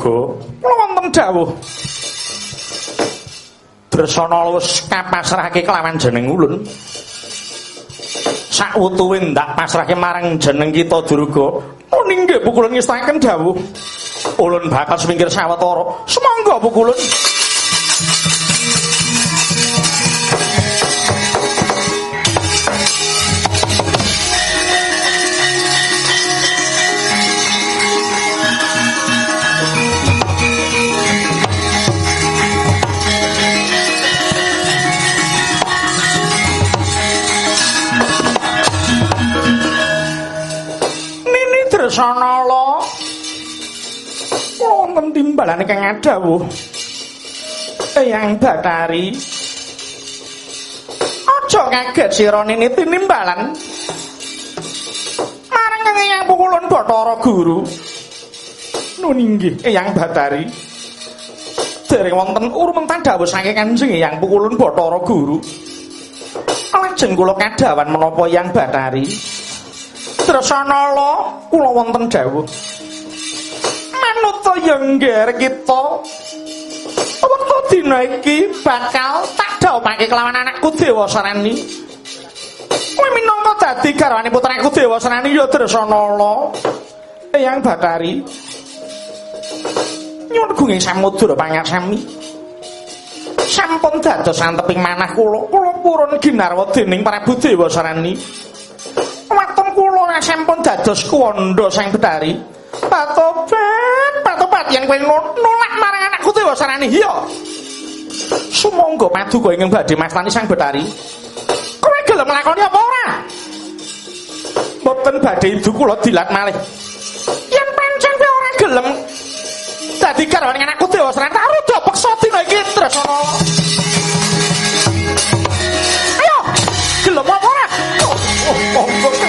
Kula wonten dawuh. Dresana wis kapasrahake kelawan jeneng ulun. Sakwutuwe ndak pasrahke marang jeneng kita Duruga. Oh nggih pukulan ngestaken dawuh. Ulun bakal semingkir sawetara. Semangga pukulun. Wonten timbalan ingkang dawuh. Eyang Batari. Aja kaget sira nini tinimbalan. Marang kang Eyang pukulun Bathara Guru. Nun inggih Eyang Batari. Dereng wonten urmentan dawuh saking Kanjeng Eyang pukulun Bathara Guru. Lajeng kula kadawan menapa Eyang Batari. Tresana lo kula wonten dawuh. Manut to yengger kita. Wektu dina iki bakal tak dhawuhake kelawan anakku Dewa Sarani. Kowe minangka dadi garwane putraku Dewa Sarani ya Tresana lo. Eyang Batari. Nyuwun gunging samudra pangasami. Sampun dados anteping manah kula, kula purun ginarwa dening Prabu Dewa Sarani. Waton kula sampun dados kuwanda sang Betari. Patobat yen kowe nolak marang anakku Dewa Sarani iya. Sumangga paduka ingkang badhe mastani sang Betari. Kowe gelem nglakoni apa ora? Mboten badhe idu kula dilat malih. Yen pancen kowe ora gelem dadi garwane anakku Dewa Sarani, tak rada peksa dina iki tresana. Ayo, gelem apa ora? Oh, oh, oh, oh.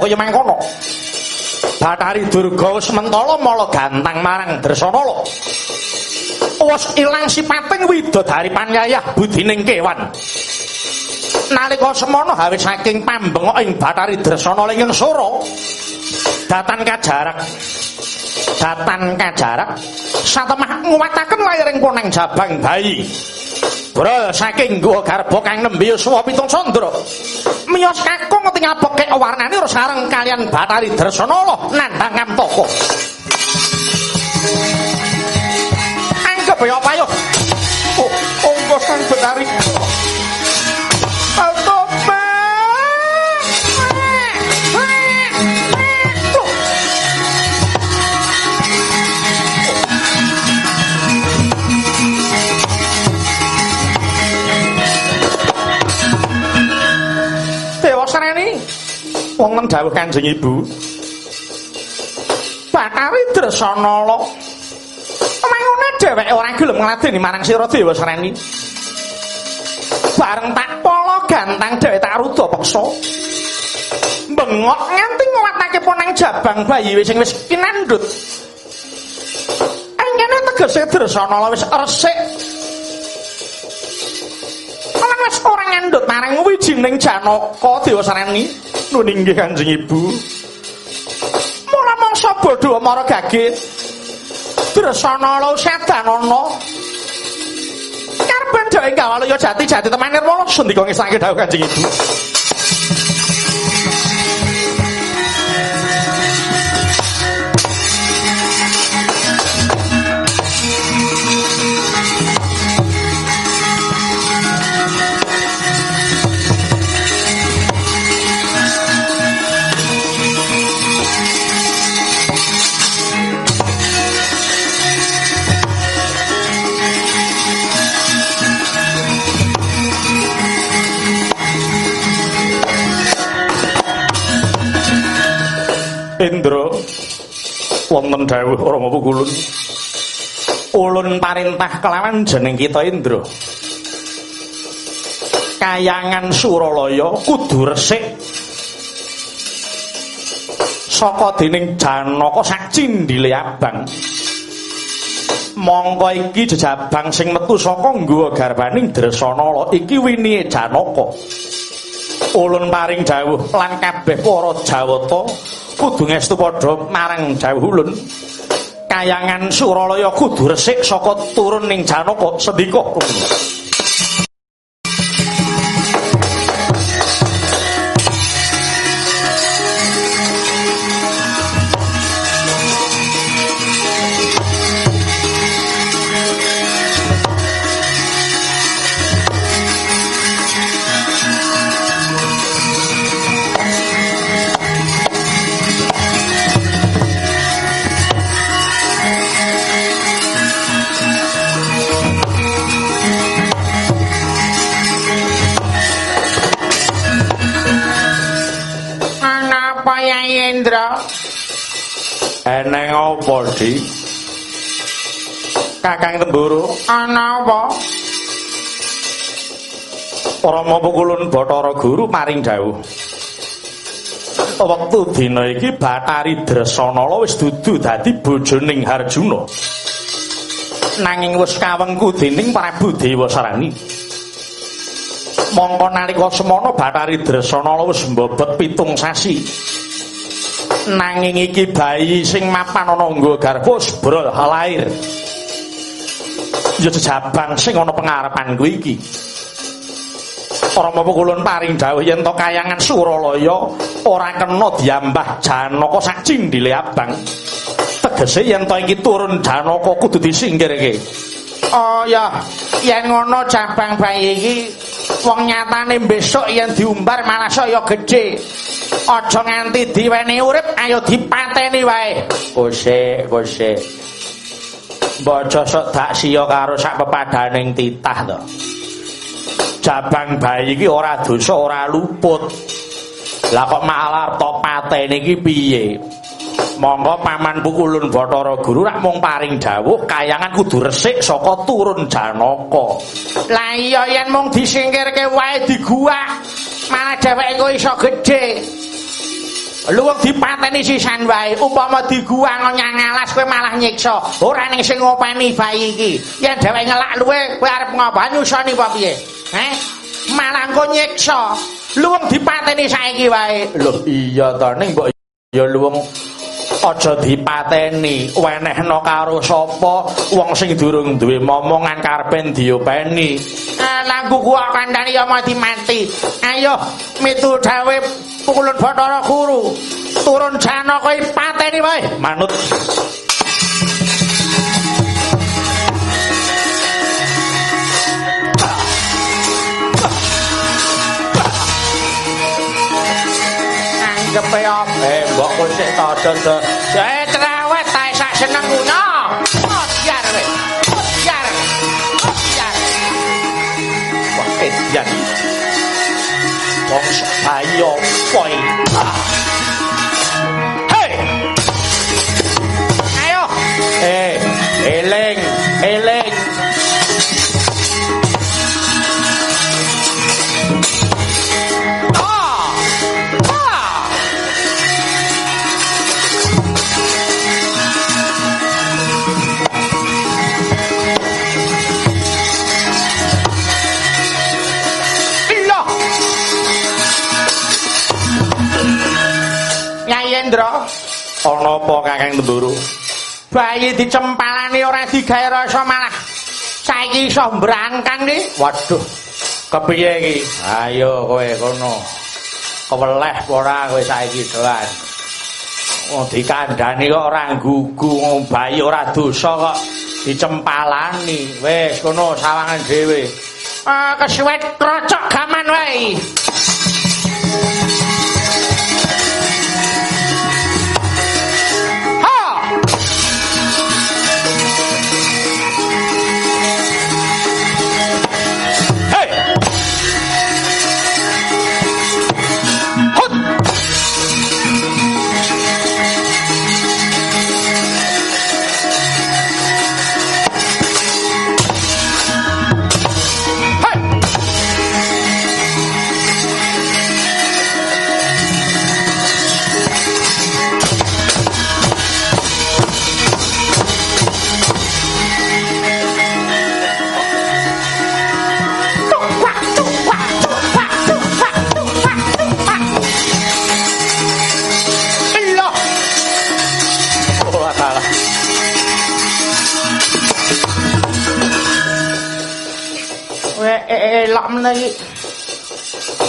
Kaya mangkono. Bathari Durga wis mentala mala gantang marang Dresanala. Wis ilang sipating widodari panyayah budining kewan. Nalika semono hawe saking pambengok ing Bathari Dresanala ing sura. Datan kajarak. Datan kajarak satemah nguwataken lairing poneng jabang bayi. Bro saking gua garba kang nembe yuswa pitung sondra. Miyos kakung tinggal pekek warnane ora sareng kalian Bathari Dresanala nandhang Kamtaka. Anggep ya apa yo? Oh, onggo sang Betari. Wonten dawuh Kanjeng Ibu. Bathari Dresanala Mangune dheweke ora gelem ngladeni marang sira Dewa Sarani. Bareng tak polo gantang dhewe tak ruda peksa. Bengok nganti nguwatake ponang jabang bayi wis sing wis pinandhut. Engkene tegese Dresana wis resik. Lan wis ora ngandhut marang wijining Janaka Dewa Sarani. Nun inggih Kanjeng Ibu. Mula mangsa bodho mara gage. Dresana lo sedanana. Karepen dhewe gawalu ya jati-jati teman nirmala sendika ngesake dawuh Kanjeng Ibu. Wonten dawuh Rama Pukulun ulun parintah kelawan jeneng kita Indra. Kayangan Suralaya kudu resik. Saka dening Janaka sak cindhile abang. Mongko iki jejabang sing metu saka nggawa garbaning Dresanala iki winihe Janaka. Ulun paring dawuh lan kabeh para Jawata kudu ngestu padha marang dawuh ulun kayangan Suralaya kudu resik saka turun ning Janaka sendika Kakang Temburu Ana apa? Rama Pukulun Bathara Guru maring dawuh. Wektu dina iki Bathari Dresanala wis dudu dadi bojoning Harjuna. Nanging wis kawengku dening Prabu Dewa Sarani Mongko nalika semana Bathari Dresanala wis mbobot pitung sasi. Nanging iki bayi sing mapan ana nggo garwa brol lair ya jejabang sing ana pengarepan kuwi iki Rama Pukulun paring dawuh yen to kayangan Suralaya ora kena diambah Janaka sak cindhile abang tegese yen to iki turun Janaka kudu disingkirke Oh ya, yen ngono cabang bayi iki wong nyatane besok yen diumbar malah saya gedhe. Aja nganti diweni urip, ayo dipateni wae. Kosek, kosek. Baca sok dak siya karo sak pepadaning titah to. Jabang bayi iki ora dosa, ora luput. Lah kok malah tok patene iki piye? Monggo paman pukulun Bathara Guru rak mung paring dawuh kayangan kudu resik saka turun Janaka. Lah iya yen mung disingkirke wae diguak, malah dheweke kok iso gedhe. Lu wong dipateni sisan wae, umpama diguang nyang alas kowe malah nyiksa. Ora ning sing ngopeni bayi iki. Yen dheweke ngelak luwe kowe arep ngopo nyusoni apa piye? Heh? Malah engko nyiksa. Lu wong dipateni saiki wae. Loh iya to ning mbok ya luwung aja dipateni wenehno karo sapa wong sing durung duwe momongan karepen diopeni Alah gua kandhani ya mati mati. Ayo mitu dawe pukulun Bathara Guru. Turun Janaka iki pateni wae. manut Anggepe apa? eh mbok kowe sik ta aja to Eh cerewet ta sak seneng. Oh, biar. Oh, biar. Biar. wah edian wong ayo poi apa Kakang Temburu? Bayi dicempalani ora digawe rasa malah saiki iso mbrangkang iki. Waduh. Kepiye iki? Ayo kowe kono. Keweleh ora kowe saiki doan. Wong dikandhani kok ora gugu, bayi ora dosa kok dicempalani. Wis kono sawangan dhewe. Ah, kesuwet krocok gaman wae. Meneh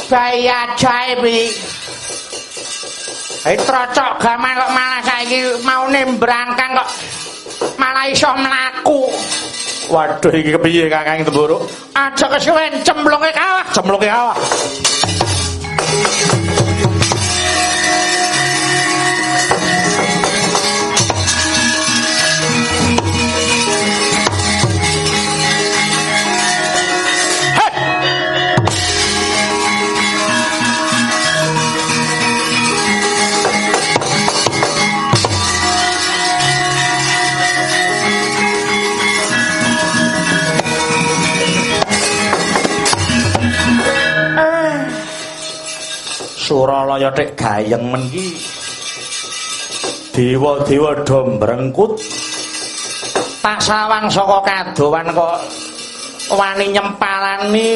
bayi ajaib iki Hei trocok gaman kok malah saiki mau nembrangkan kok malah iso mlaku. Waduh iki kepiye Kakang Temburu? Aja kesuwen cemplunge kawah, cemplunge kawah. Tek gayeng men ki. Dewa-dewa do mrengkut. Tak sawang saka kadowan kok wani nyempalani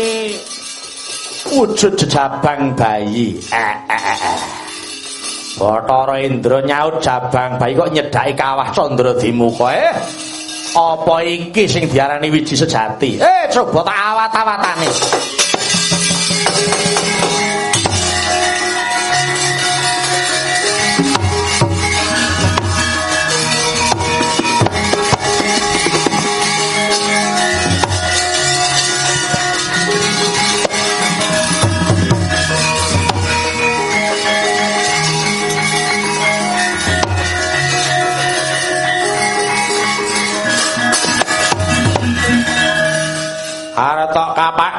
wujud jabang bayi. Eh, eh, eh. Bathara Indra nyaut jabang bayi kok nyedhaki kawah Candra Dimuka. Eh, apa iki sing diarani wiji sejati? Eh, coba tak awat-awatane.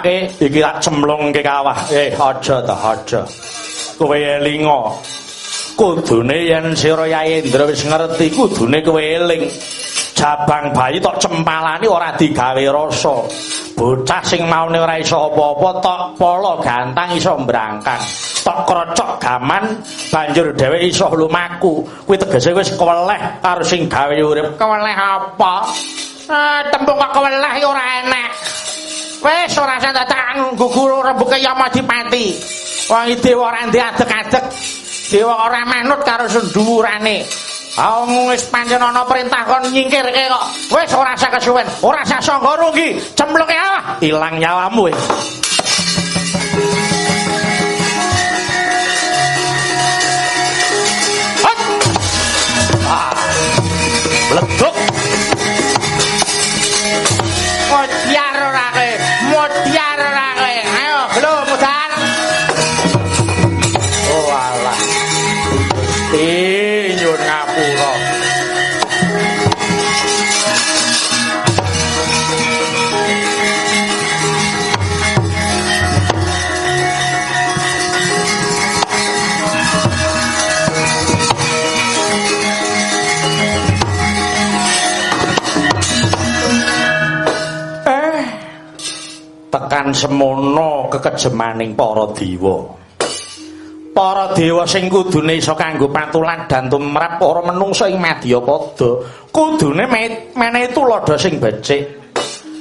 Kapake iki tak cemplungke kawah. Eh aja to, aja. Kowe elinga. Kudune yen sira Yai Indra wis ngerti, kudune kowe eling. Jabang bayi tok cempalani ora digawe rasa. Bocah sing maune ora iso apa-apa tok polo gantang iso mbrangkang. Tok krocok gaman banjur dheweke iso lumaku. Kuwi tegese wis keweleh karo sing gawe urip. Keweleh apa? Ah, tembung kok keweleh ora enak. Wis ora tak gugur rembuke Yamadipati. Wong dewa ora diadeg-adeg. Dewa ora manut karo sendhuwurane. Wong wis pancen ana perintah kon nyingkirke kok. Wis ora usah kesuwen, ora usah sangga rugi. Cemplungke awah, ilang nyawamu. Eh. Semono kekejemaning para dewa. Para dewa sing kudune iso kanggo patulan dan tumrap para menungsa ing Madyapada, kudune menehi tuladha sing becik.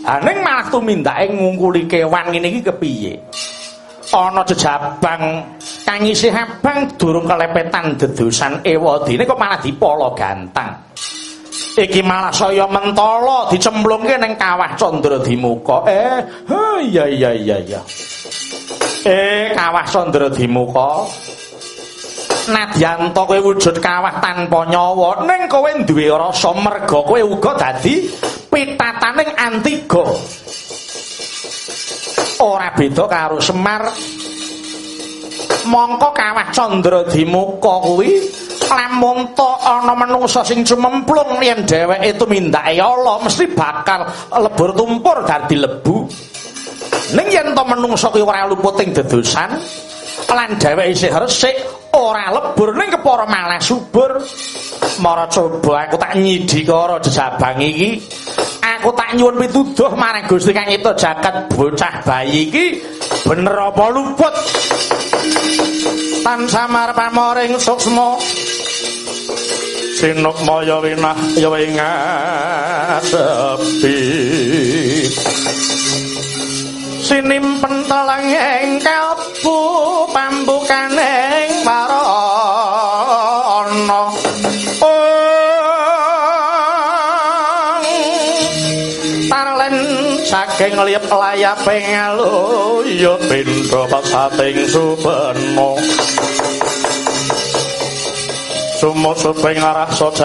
Aning malah tumindake ngungkuli kewan ngene iki kepiye? Ana jejabang kang isih abang durung kelepetan dedusan ewadine kok malah dipolo gantang. Iki malah saya mentolo dicemplungke ning kawah Candra Dimuka. Eh, iya iya iya iya. Eh, kawah Candra Dimuka. Nadyanto kowe wujud kawah tanpa nyawa, ning kowe duwe rasa merga kowe uga dadi pitataning antiga. Ora beda karo Semar. Mongko kawah Candra Dimuka kuwi lamun to ana manungsa sing cumemplung yen dheweke tumindake Allah mesti bakal lebur tumpur dadi lebu. Ning yen to manungsa kuwi ora luput ing dedosan lan dheweke isih resik ora lebur ning kepara malah subur. Mara coba aku tak nyidi karo jejabang iki. Aku tak nyuwun pituduh marang Gusti Kang itu jagat bocah bayi iki bener apa luput? Tan samar pamoring suksma sinuk winah ya ngasepi sinimpen telang ing kalbu pambukaning marana tarlen saking liyep layape ngaluyut pindha pasating subena sumut suping arah sojati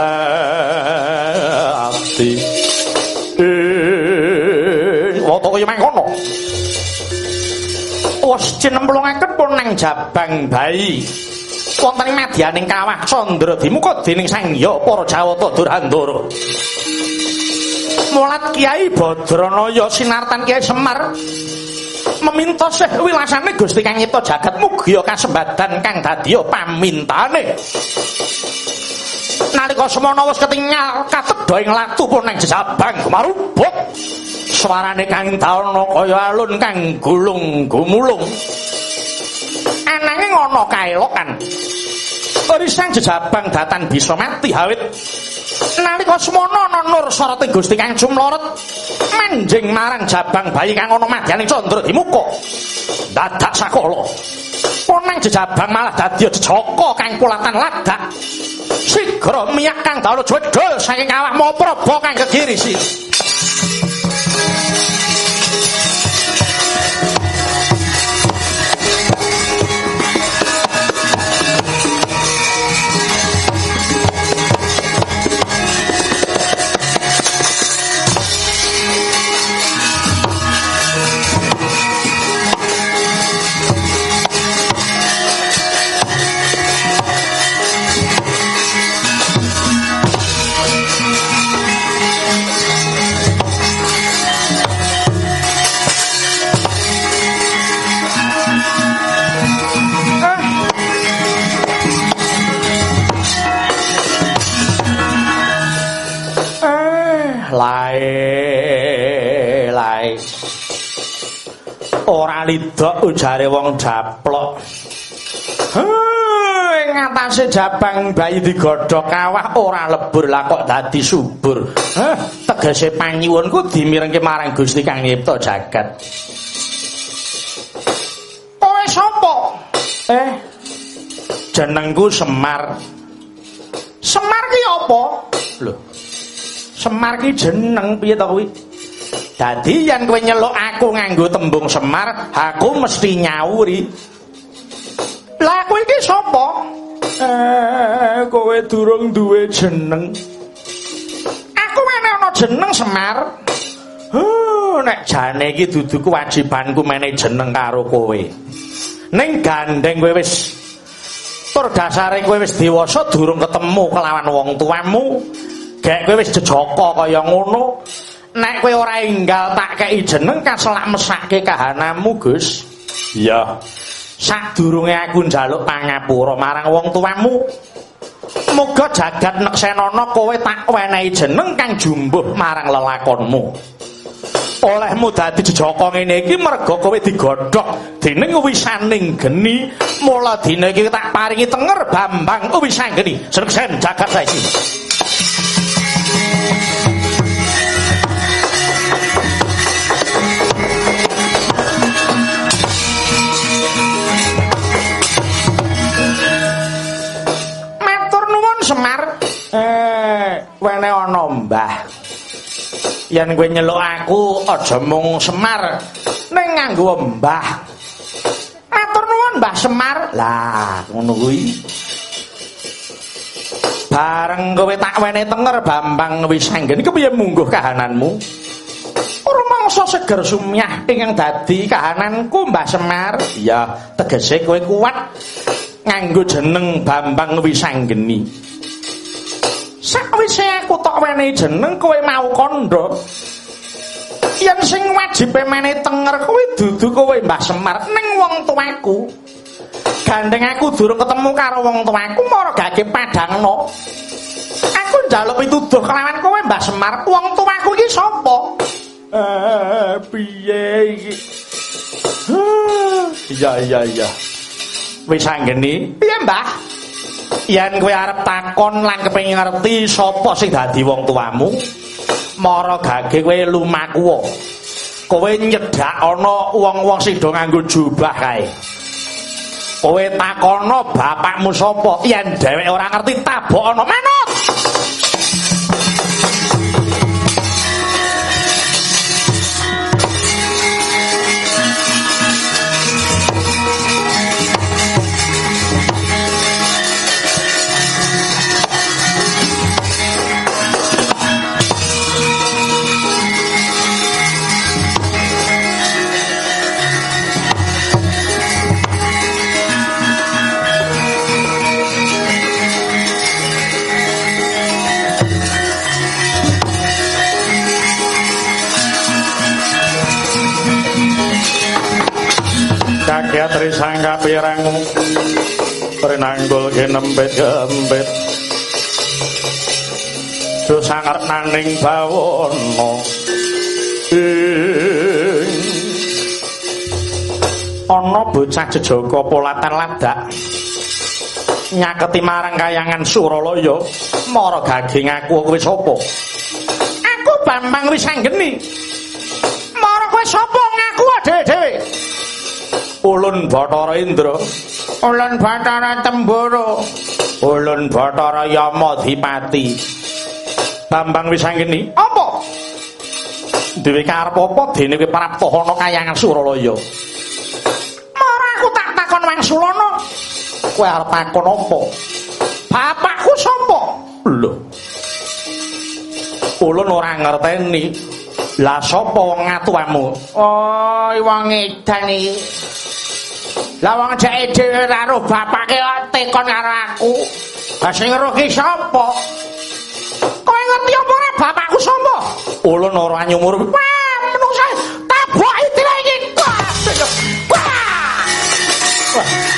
Woto kaya mengkono Wes cinemplungaken pun nang jabang bayi. Wonten ing madyaning kawah Candra dimuka dening Sang Hyang para Jawata Durandara. Mulat Kiai Badranaya sinartan Kiai Semar meminta sih wilasane Gusti Kang Nyipta jagat mugi kasembadan kang dadi pamintane. Nalika semana wis ketinggal katedha ing latu pun nang jabang marubuk suarane kang taono kaya alun kang gulung gumulung. Ananging ana kaelokan. Urisan jejabang datan bisa mati hawit nalika semana ana nur sarate Gusti Kang Jumlorot manjing marang jabang bayi kang ana madyaning candra dimuka. Dadak sakala ponang jejabang malah dadi joko kang kulatan ladak. Sigra miyak kang dalu jedul saking kawah mapraba kang kegirisi ora lidok ujare wong daplok. Ing ngatasé jabang bayi digodhog kawah? Ora lebur lah kok dadi subur. Heh tegese panyuwunku dimirengke marang Gusti Kang Nyipta jagat. Kowe sapa? Eh jenengku Semar. Semar ki apa? Lho Semar ki jeneng piye to kuwi? Dadi yen kowe nyeluk aku nganggo tembung Semar, aku mesti nyauri. Lah kowe iki sapa? Eh, kowe durung duwe jeneng. Aku mene ana jeneng Semar. Huh, nek jane iki dudu kewajibanku mene jeneng karo kowe. Ning gandeng kowe wis tur dasare kowe wis dewasa durung ketemu kelawan wong tuamu. Gek kowe wis jejaka kaya ngono. Nek kowe ora enggal tak kei jeneng kaselak mesake kahanamu, Gus. Iya. Sadurunge aku njaluk pangapura marang wong tuamu. Muga jagat neksenana kowe tak wenehi jeneng kang jumbuh marang lelakonmu. Olehmu dadi jejaka ngene iki merga kowe digodhog dening wisaning geni. Mula dina iki tak paringi tenger Bambang Wisanggeni. Sregsen jagat saiki. Ana Mbah. Yen kowe nyeluk aku aja mung Semar ning nganggo Mbah. Atur nuwun Mbah Semar. Lah, ngono kuwi. Bareng kowe tak wene tenger Bambang Wisanggeni kepiye mungguh kahananmu? Rumangsa seger sumyah ingkang dadi kahananku Mbah Semar. Iya, tegese kowe kuat nganggo jeneng Bambang Wisanggeni. Sakwise aku tok wenehi jeneng kowe mau kandha. Yen sing wajib menehi tenger kowe dudu kowe Mbah Semar ning wong tuaku. Gandeng aku durung ketemu karo wong tuaku mara gage padangno. Aku njaluk pituduh kelawan kowe Mbah Semar, wong tuaku iki sapa? Eh, piye iki? Iya iya iya. Wis anggeni. Piye, Mbah? Yen kowe arep takon lan kepengin ngerti sapa sing dadi wong tuamu, mara gage kowe lumaku. Kowe nyedak ana wong-wong sing do nganggo jubah kae. Kowe takono bapakmu sapa? Yen dheweke ora ngerti tabokno manut. Pirang prinanggul kinempit gempit dosa naning bawono. Ana bocah jejaka polatan ladak nyaketi marang kayangan Suralaya. Mara gaging aku kowe sapa aku Bambang Wisanggeni Ulun Bathara Indra, Ulun Bathara Tembara, Ulun Bathara Yamadipati. Bambang Wisanggeni, apa? Dewe karep apa dene kowe praptahana kayangan Suralaya? Mara aku tak takon Wangsulana. Kowe arep takon apa? Bapakku sapa? Lho. Ulun ora ngerteni. Lah sapa wong ngatuamu? Oh, wong edan iki. Lah wong jake dhewe ora roh bapake tekon karo aku. Lah sing ki sapa? Kowe ngerti apa ora bapakku sapa? Ulun ora nyumur. Wah, menungsa taboki dile iki. Wah.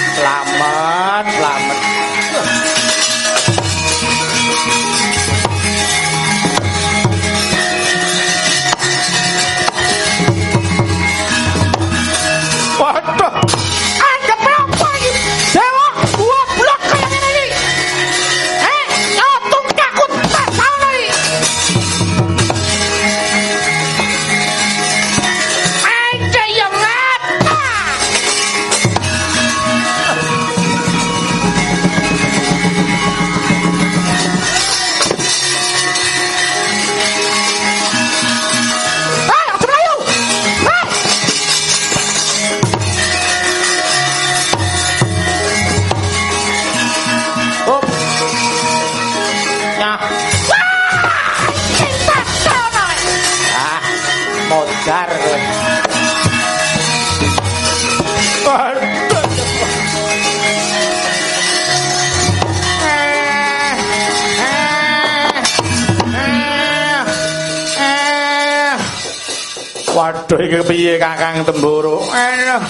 Waduh iki piye Kakang Temburu? Aduh,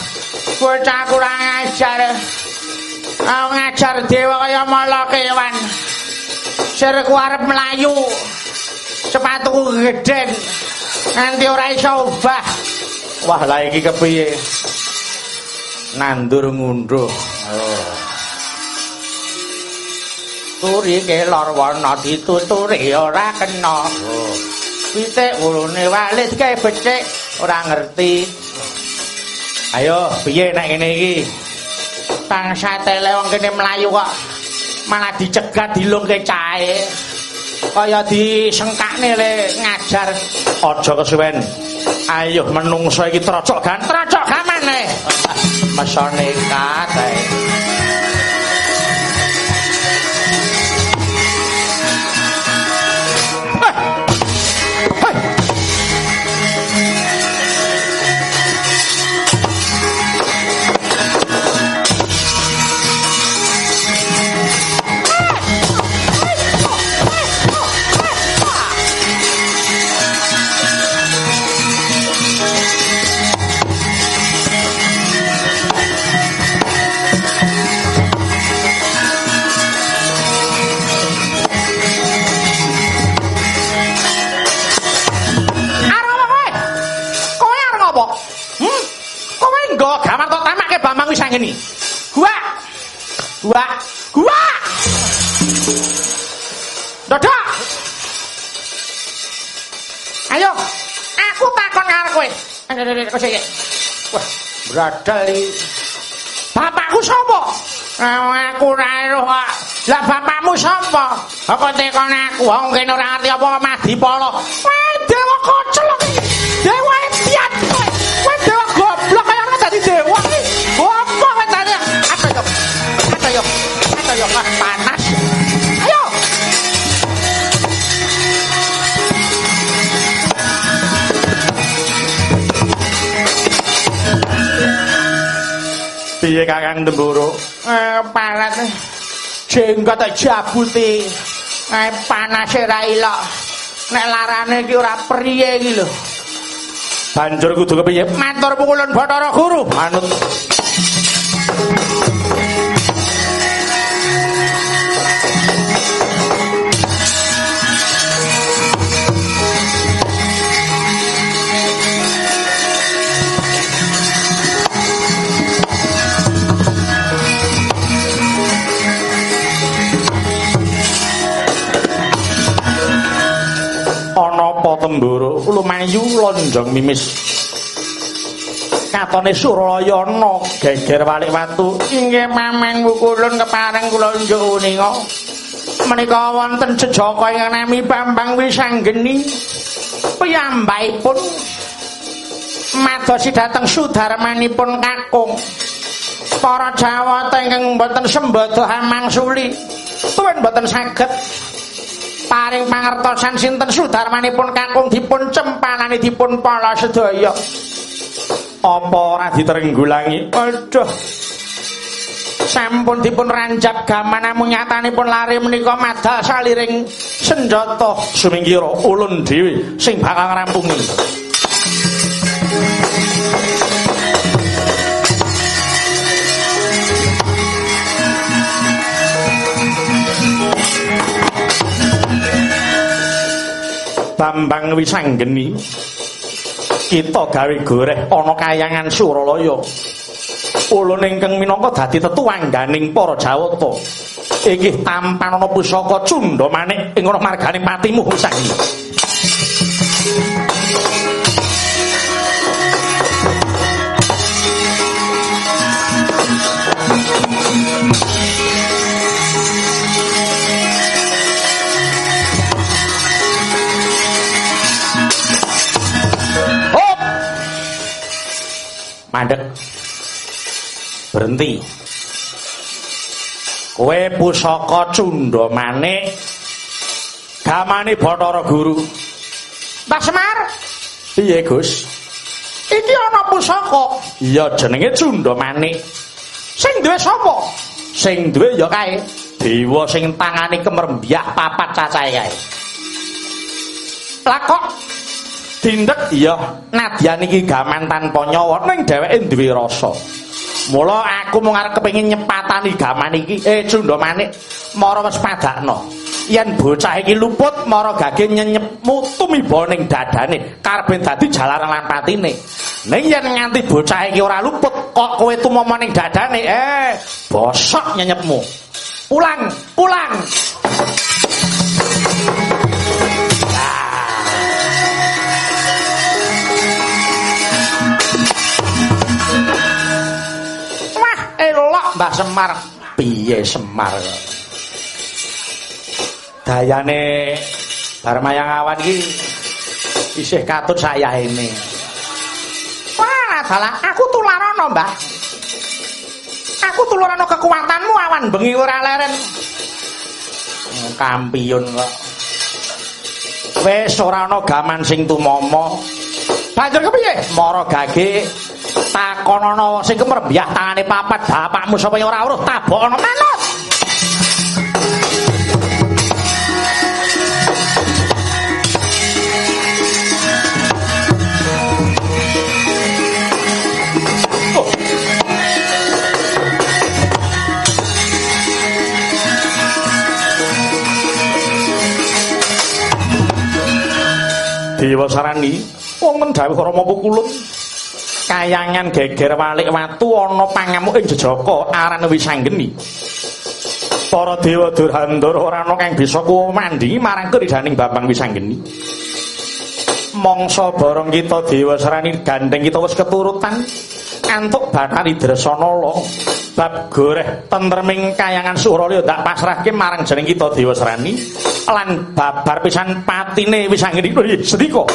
bocah kurang ajar. Aku ngajar dewa kaya mala kewan. Sirku arep melayu. Sepatuku gedhen. Nanti ora iso obah. Wah, lah iki kepiye? Nandur ngunduh. Oh. Turi kelor warna dituturi ora kena. Oh. Pitik ulune walit kae becik ora ngerti. Ayo, piye nek ngene iki? Bangsa tele wong kene mlayu kok malah dicegat dilungke cahe. kaya disengkakne le ngajar. Aja kesuwen. Ayo menungso iki trocok gan. Trocok gamane. Mesone kae. Wah, bradal iki. Bapakku sapa? Aku ora eruh kok. Lah bapakmu sapa? Apa tekon aku wong kene ora ngerti apa Madipala. Wah, dewa kocel Piye Kakang Temburu? Eh, panas. Jenggot jabuti. Eh, panas ora ilok. Nek larane iki ora priye iki lho. Banjur kudu kepiye? Matur pukulun Bathara Guru. Manut temburu lumayu lonjong mimis katone suralaya ana geger walik watu Inggih mamang pukulun kepareng kula njuk uninga. Menika wonten jejaka ingkang nami Bambang Wisanggeni. Piyambakipun madosi dhateng sudarmanipun kakung. Para Jawata ingkang boten sembada hamangsuli. Tuwin boten saged paring pangertosan sinten sudarmanipun kakung dipun cempanani dipun pala sedaya. apa ora diterenggulangi Aduh. Sampun dipun ranjap gaman namung nyatanipun lari menika madal saliring senjata. sumingkira ulun dhewe sing bakal ngrampungi Bambang Wisanggeni. Kita gawe goreh ana kayangan Suralaya. Ulun ingkang minangka dadi tetuangganing para Jawata inggih tampan ana pusaka Cunda Manik ing ana marganing patimu Wisanggeni Mandek. Berhenti. Kowe pusaka Cunda Manik gamane Bathara Guru. Mbah Semar, Piye, Gus? iki ana pusaka. Iya jenenge Cunda Manik. Sing duwe sapa? Sing duwe ya kae dewa sing tangane kemermbyah papat cacahe kae. Lah kok Dindek iya nadyan iki gaman tanpa nyawa ning dheweke duwe rasa. Mula aku mung arep kepengin nyepatani gaman iki eh Cunda Manik mara wis padakno. Yen bocah iki luput mara gage nyenyepmu tumiba ning dadane karepe dadi jalaran lan patine. Ning yen nganti bocah iki ora luput kok kowe tumomo ning dadane eh bosok nyenyepmu. Pulang, pulang. wah Mbah Semar. Piye Semar? Dayane bar mayang awan iki isih katut sayahene ora salah. Aku tularana mbah. Aku tularana kekuatanmu awan. Bengi ora leren. Kampiun kok. Wis ora ana gaman sing tumomo banjur kepiye mara gage takonono sing kemrembiyah tangane papat bapakmu sapa ora weruh tabokno manut. Dewa Sarani wonten dawuh Rama Pukulun kayangan geger walik watu ana pangamuk ing jejaka aran Wisanggeni para dewa durhandara ora ana kang bisa kumandhingi marang keridaning Bambang Wisanggeni mangsa bareng kita dewa Sarani gandeng kita wis keturutan. Antuk Bathari Dresanala bab goreh tentreming kayangan Suralaya dak pasrahke marang jeneng kita dewa Sarani lan babar pisan patine Wisanggeni sedika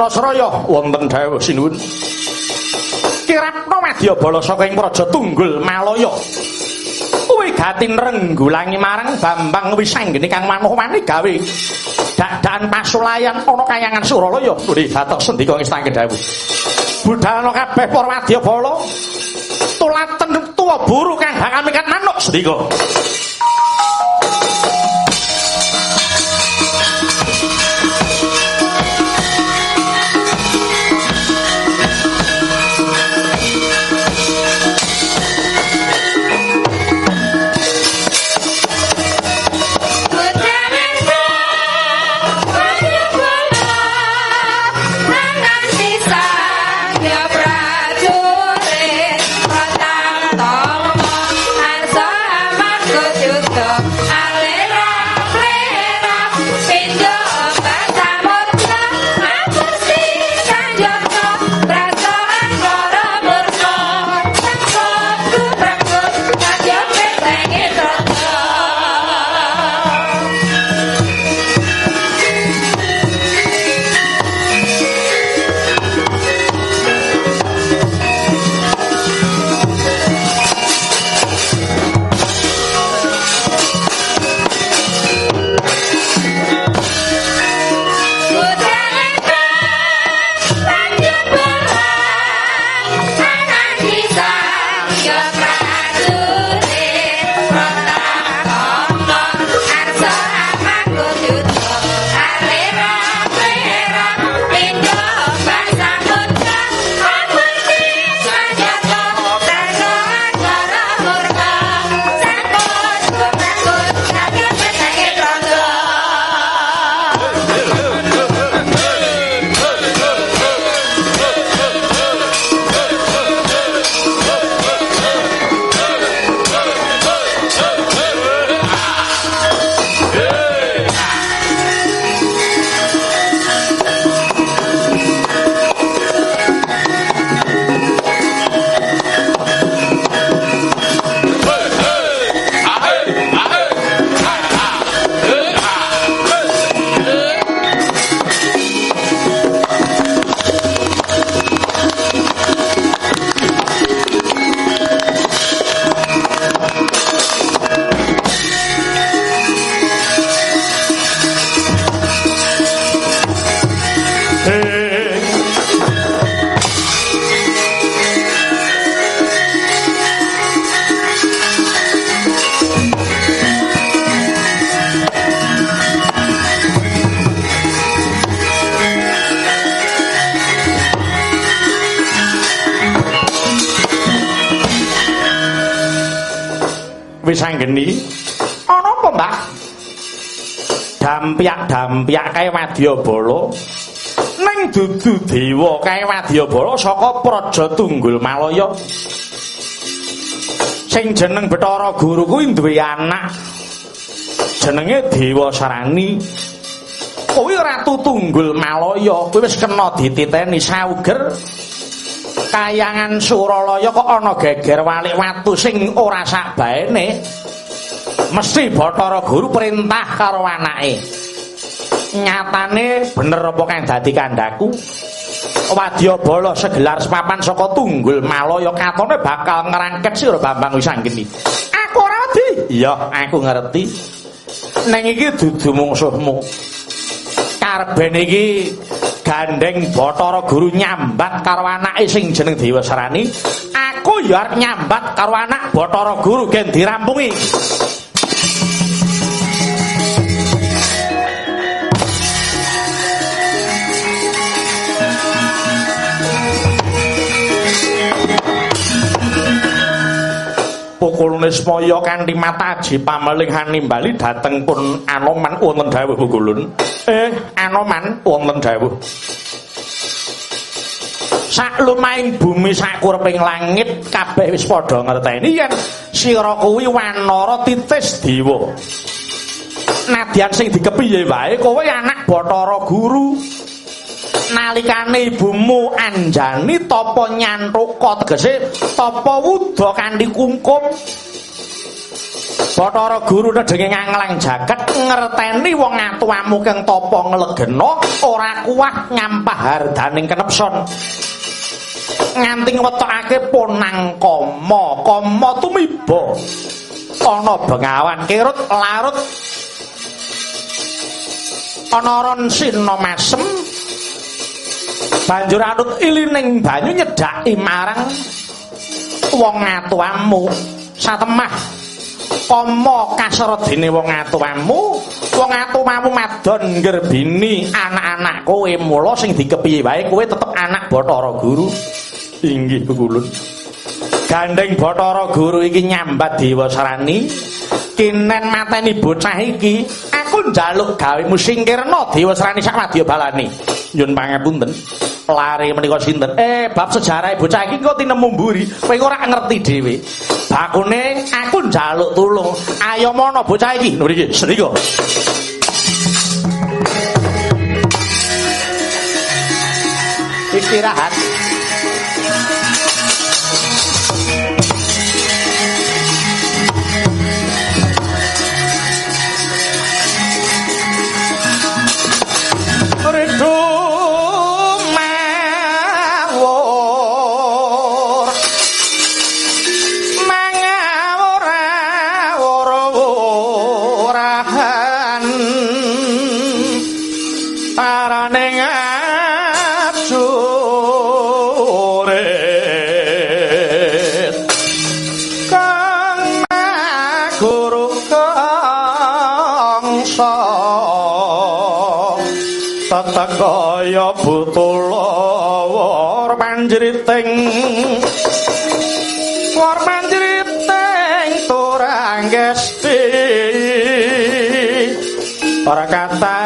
Mandana Sraya wonten dawuh sinuwun. Kirapna Wadyabala saka ing praja Tunggul Malaya. Kuwi gatin renggulangi marang Bambang Wisanggeni kang manuh-manih gawe dadan pasulayan ana kayangan Suralaya. Nggih dados sendika ngestake dawuh. Budhalana kabeh para Wadyabala tulaten tuwa buru kang bakal mikat manuk sendika. Wisanggeni ana apa Mbah Dampyak-dampyak kae Wadyabala. Ning dudu dewa kae Wadyabala saka Praja Tunggul Malaya. Sing jeneng Bathara Guru kuwi duwe anak. Jenenge Dewa Sarani. Kuwi ratu tunggul Malaya kuwi wis kena dititeni sauger kayangan Suralaya kok ana geger walik watu sing ora sak baene. Mesti Bathara Guru perintah karo anake. Nyatane bener apa kang dadi kandhaku Wadyabala segelar sepapan saka tunggul Malaya katone bakal ngerangket sira Bambang Wisanggeni aku ora wedi. Iya aku ngerti. Ning iki dudu mungsuhmu. Karben iki gandeng Bathara Guru nyambat karo anake sing jeneng Dewa Sarani aku ya nyambat karo anak Bathara Guru gen dirampungi pukul nismaya kanthi mataji pameling nimbali dateng pun anoman wonten dawuh kulun eh. Anoman wonten dawuh. Sak lumaing bumi sak kurping langit kabeh wis padha ngerteni yen sira kuwi wanara titis dewa nadyan sing dikepiye wae kowe anak Bathara Guru nalikane ibumu anjani tapa nyantruka tegese tapa wuda kanthi kungkum Bathara Guru nedenge nganglang jagat ngerteni wong atuwamu kang tapa nglegena ora kuat nyampah hardaning kenepson. Nganti wetokake ponang kama kama tumiba. Ana bengawan kirut larut. Ana ron sina masem banjur anut ilining banyu nyedhaki marang wong atuwamu satemah kama kasredine wong atuwamu wong atuwamu madon nggerbini anak-anak kowe. Mula sing dikepiye wae kowe tetep anak Bathara Guru. Inggih kulun gandeng Bathara Guru iki nyambat Dewa Sarani kinen mateni bocah iki aku njaluk gawe musingkirna Dewa Sarani sak wadya balane nyun pangapunten lare menika sinten? Eh bab sejarah bocah iki kok tinemu mburi kowe ora ngerti dhewe. Bakune aku njaluk tulung. Ayo mono bocah iki. Mriki senika istirahat ora kata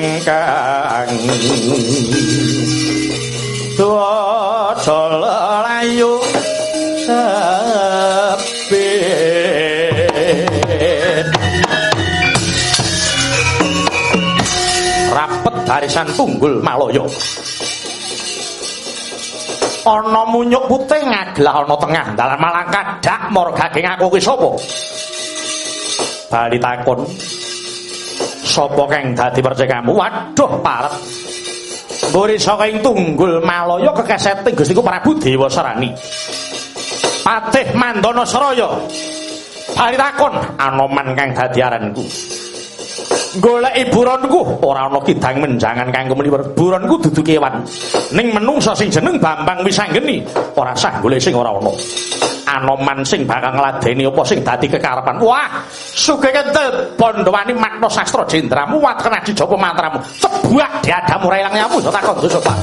ingkang tuwa layu barisan tunggul Maloyo. Ana munyuk putih ngaglah ana tengah dalan malang kadak margaging aku ki sapa? Bali takon. Sapa kang dadi percekamu? Waduh parek. Mburi saka ing tunggul Maloyo kekeseting Gustiku Prabu Dewa Sarani. Patih Mandana Saraya. Bali takon anoman kang dadi aranku. goleki buronku ora ana kidang menjangan kanggo meniwur buronku dudu kewan ning menungsa sing jeneng Bambang Wisanggeni ora sah golek sing ora ana anoman sing bakal ngladeni apa sing dadi kekarepan. Wah sugih kentel bondowani makna sastra jendramu wat kena dijapa mantramu. Cebuak diadamu ra ilang nyamu takon dosa Pak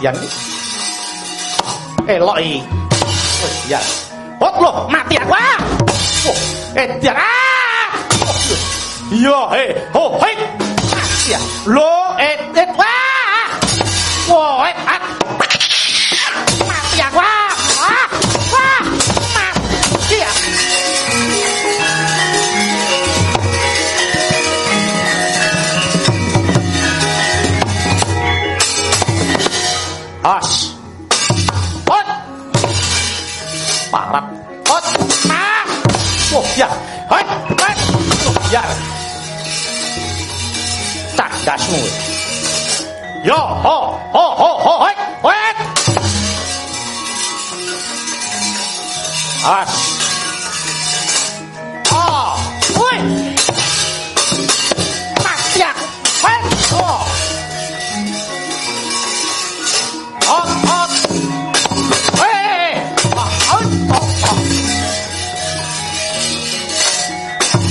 Wedian iki. Elok iki. Wedian. Hot lho, mati aku. Ah. Oh, edian. Ah. Iya, he. Ho, he. Mati ya. Lo, 把了。啊！坐下，哎哎，坐下。大家兄弟，哟吼吼吼吼，哎哎！二二，喂！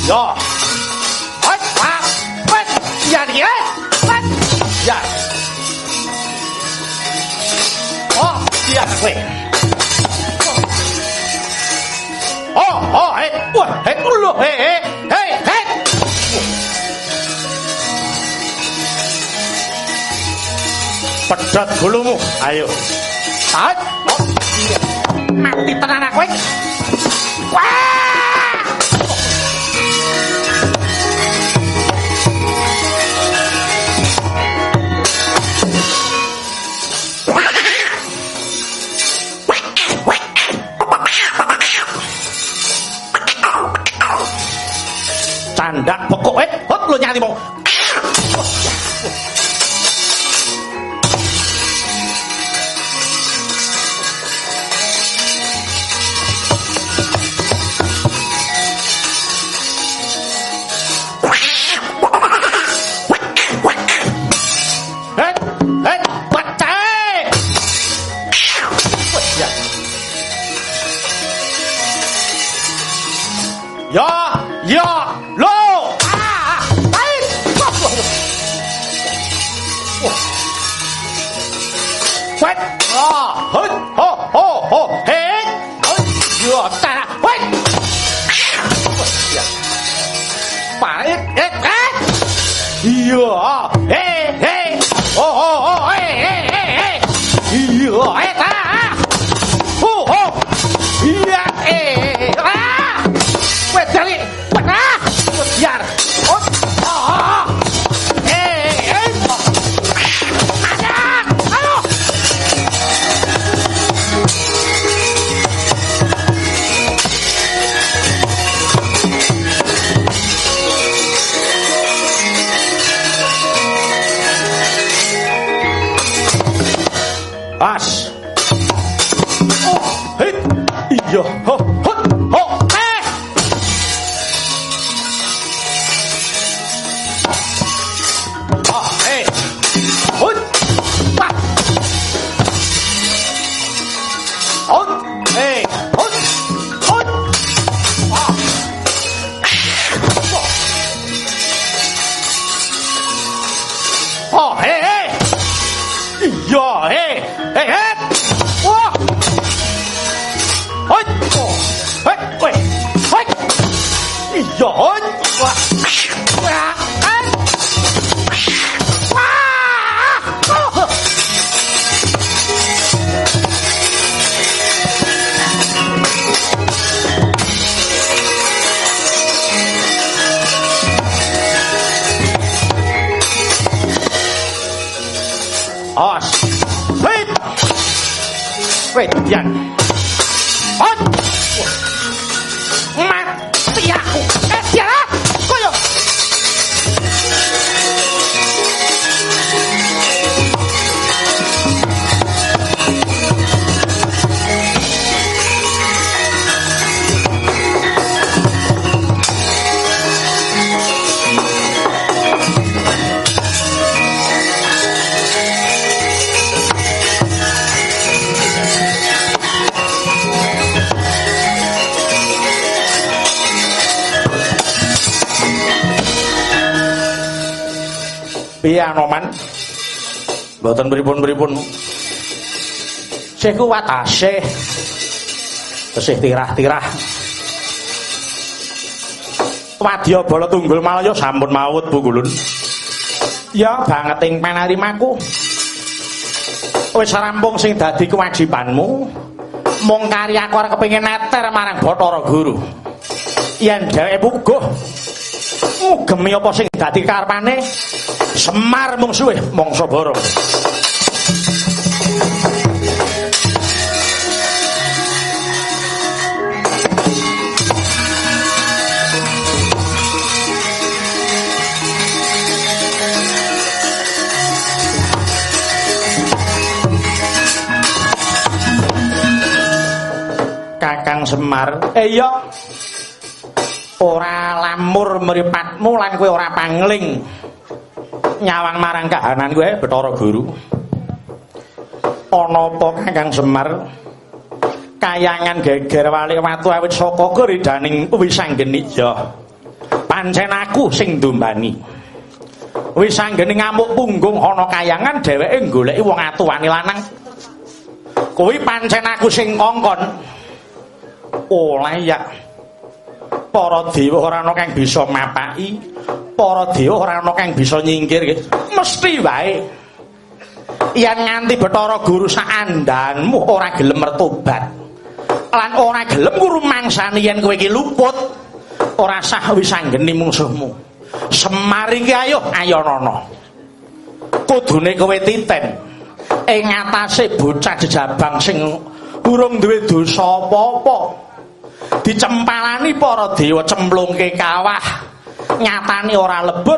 Yo. Hoi, ah, hoi. Ya, dia. Hoi. Ya. Oh, dia, hoi. Oh, oh, hei. Wah, hei, ulu, hei, hei, hei, hei. Pedot gulumu, ayo. Tahan. Oh, iya. Mati tenan aku. iki. Wah! animal. Hei. Hei, hei. Wah. Hei. Oh. Hei, weh. Hei. Iya, hei. Wah. Yeah. Piye Anoman? Mboten pripun-pripun. Sih kuat asih. Tesih tirah-tirah. Wadya bala tunggul malaya sampun maut Bu Kulun. Ya banget ing panarimaku. Wis rampung sing dadi kewajibanmu. Mung karyaku arep kepengin neter marang Bathara Guru. Yen dheweke puguh ngugemi apa sing dadi karepane Semar mung suwe mangsa borong. Kakang Semar. Eh iya. Ora lamur mripatmu lan kowe ora pangling. Nyawang marang kahanan kowe Bathara Guru. Ana apa Kakang Semar? Kayangan geger wali watu awit saka goridaning Wisanggeni ya. Pancen aku sing ndumbani. Wisanggeni ngamuk punggung ana kayangan dheweke goleki wong atuwane lanang. Kuwi pancen aku sing kongkon. oleh ya para dewa ora ana kang bisa mapaki para dewa ora ana kang bisa nyingkir mesti wae. Yen nganti Bathara Guru saandanmu ora gelem mertobat lan ora gelem ngrumangsani yen kowe iki luput ora sah wis anggeni mungsuhmu. Semar iki ayo ayonana kudune kowe titen. Ing ngatasé bocah jejabang sing urung duwe dosa apa-apa. Dicempalani para dewa cemplungke kawah nyatani ora lebur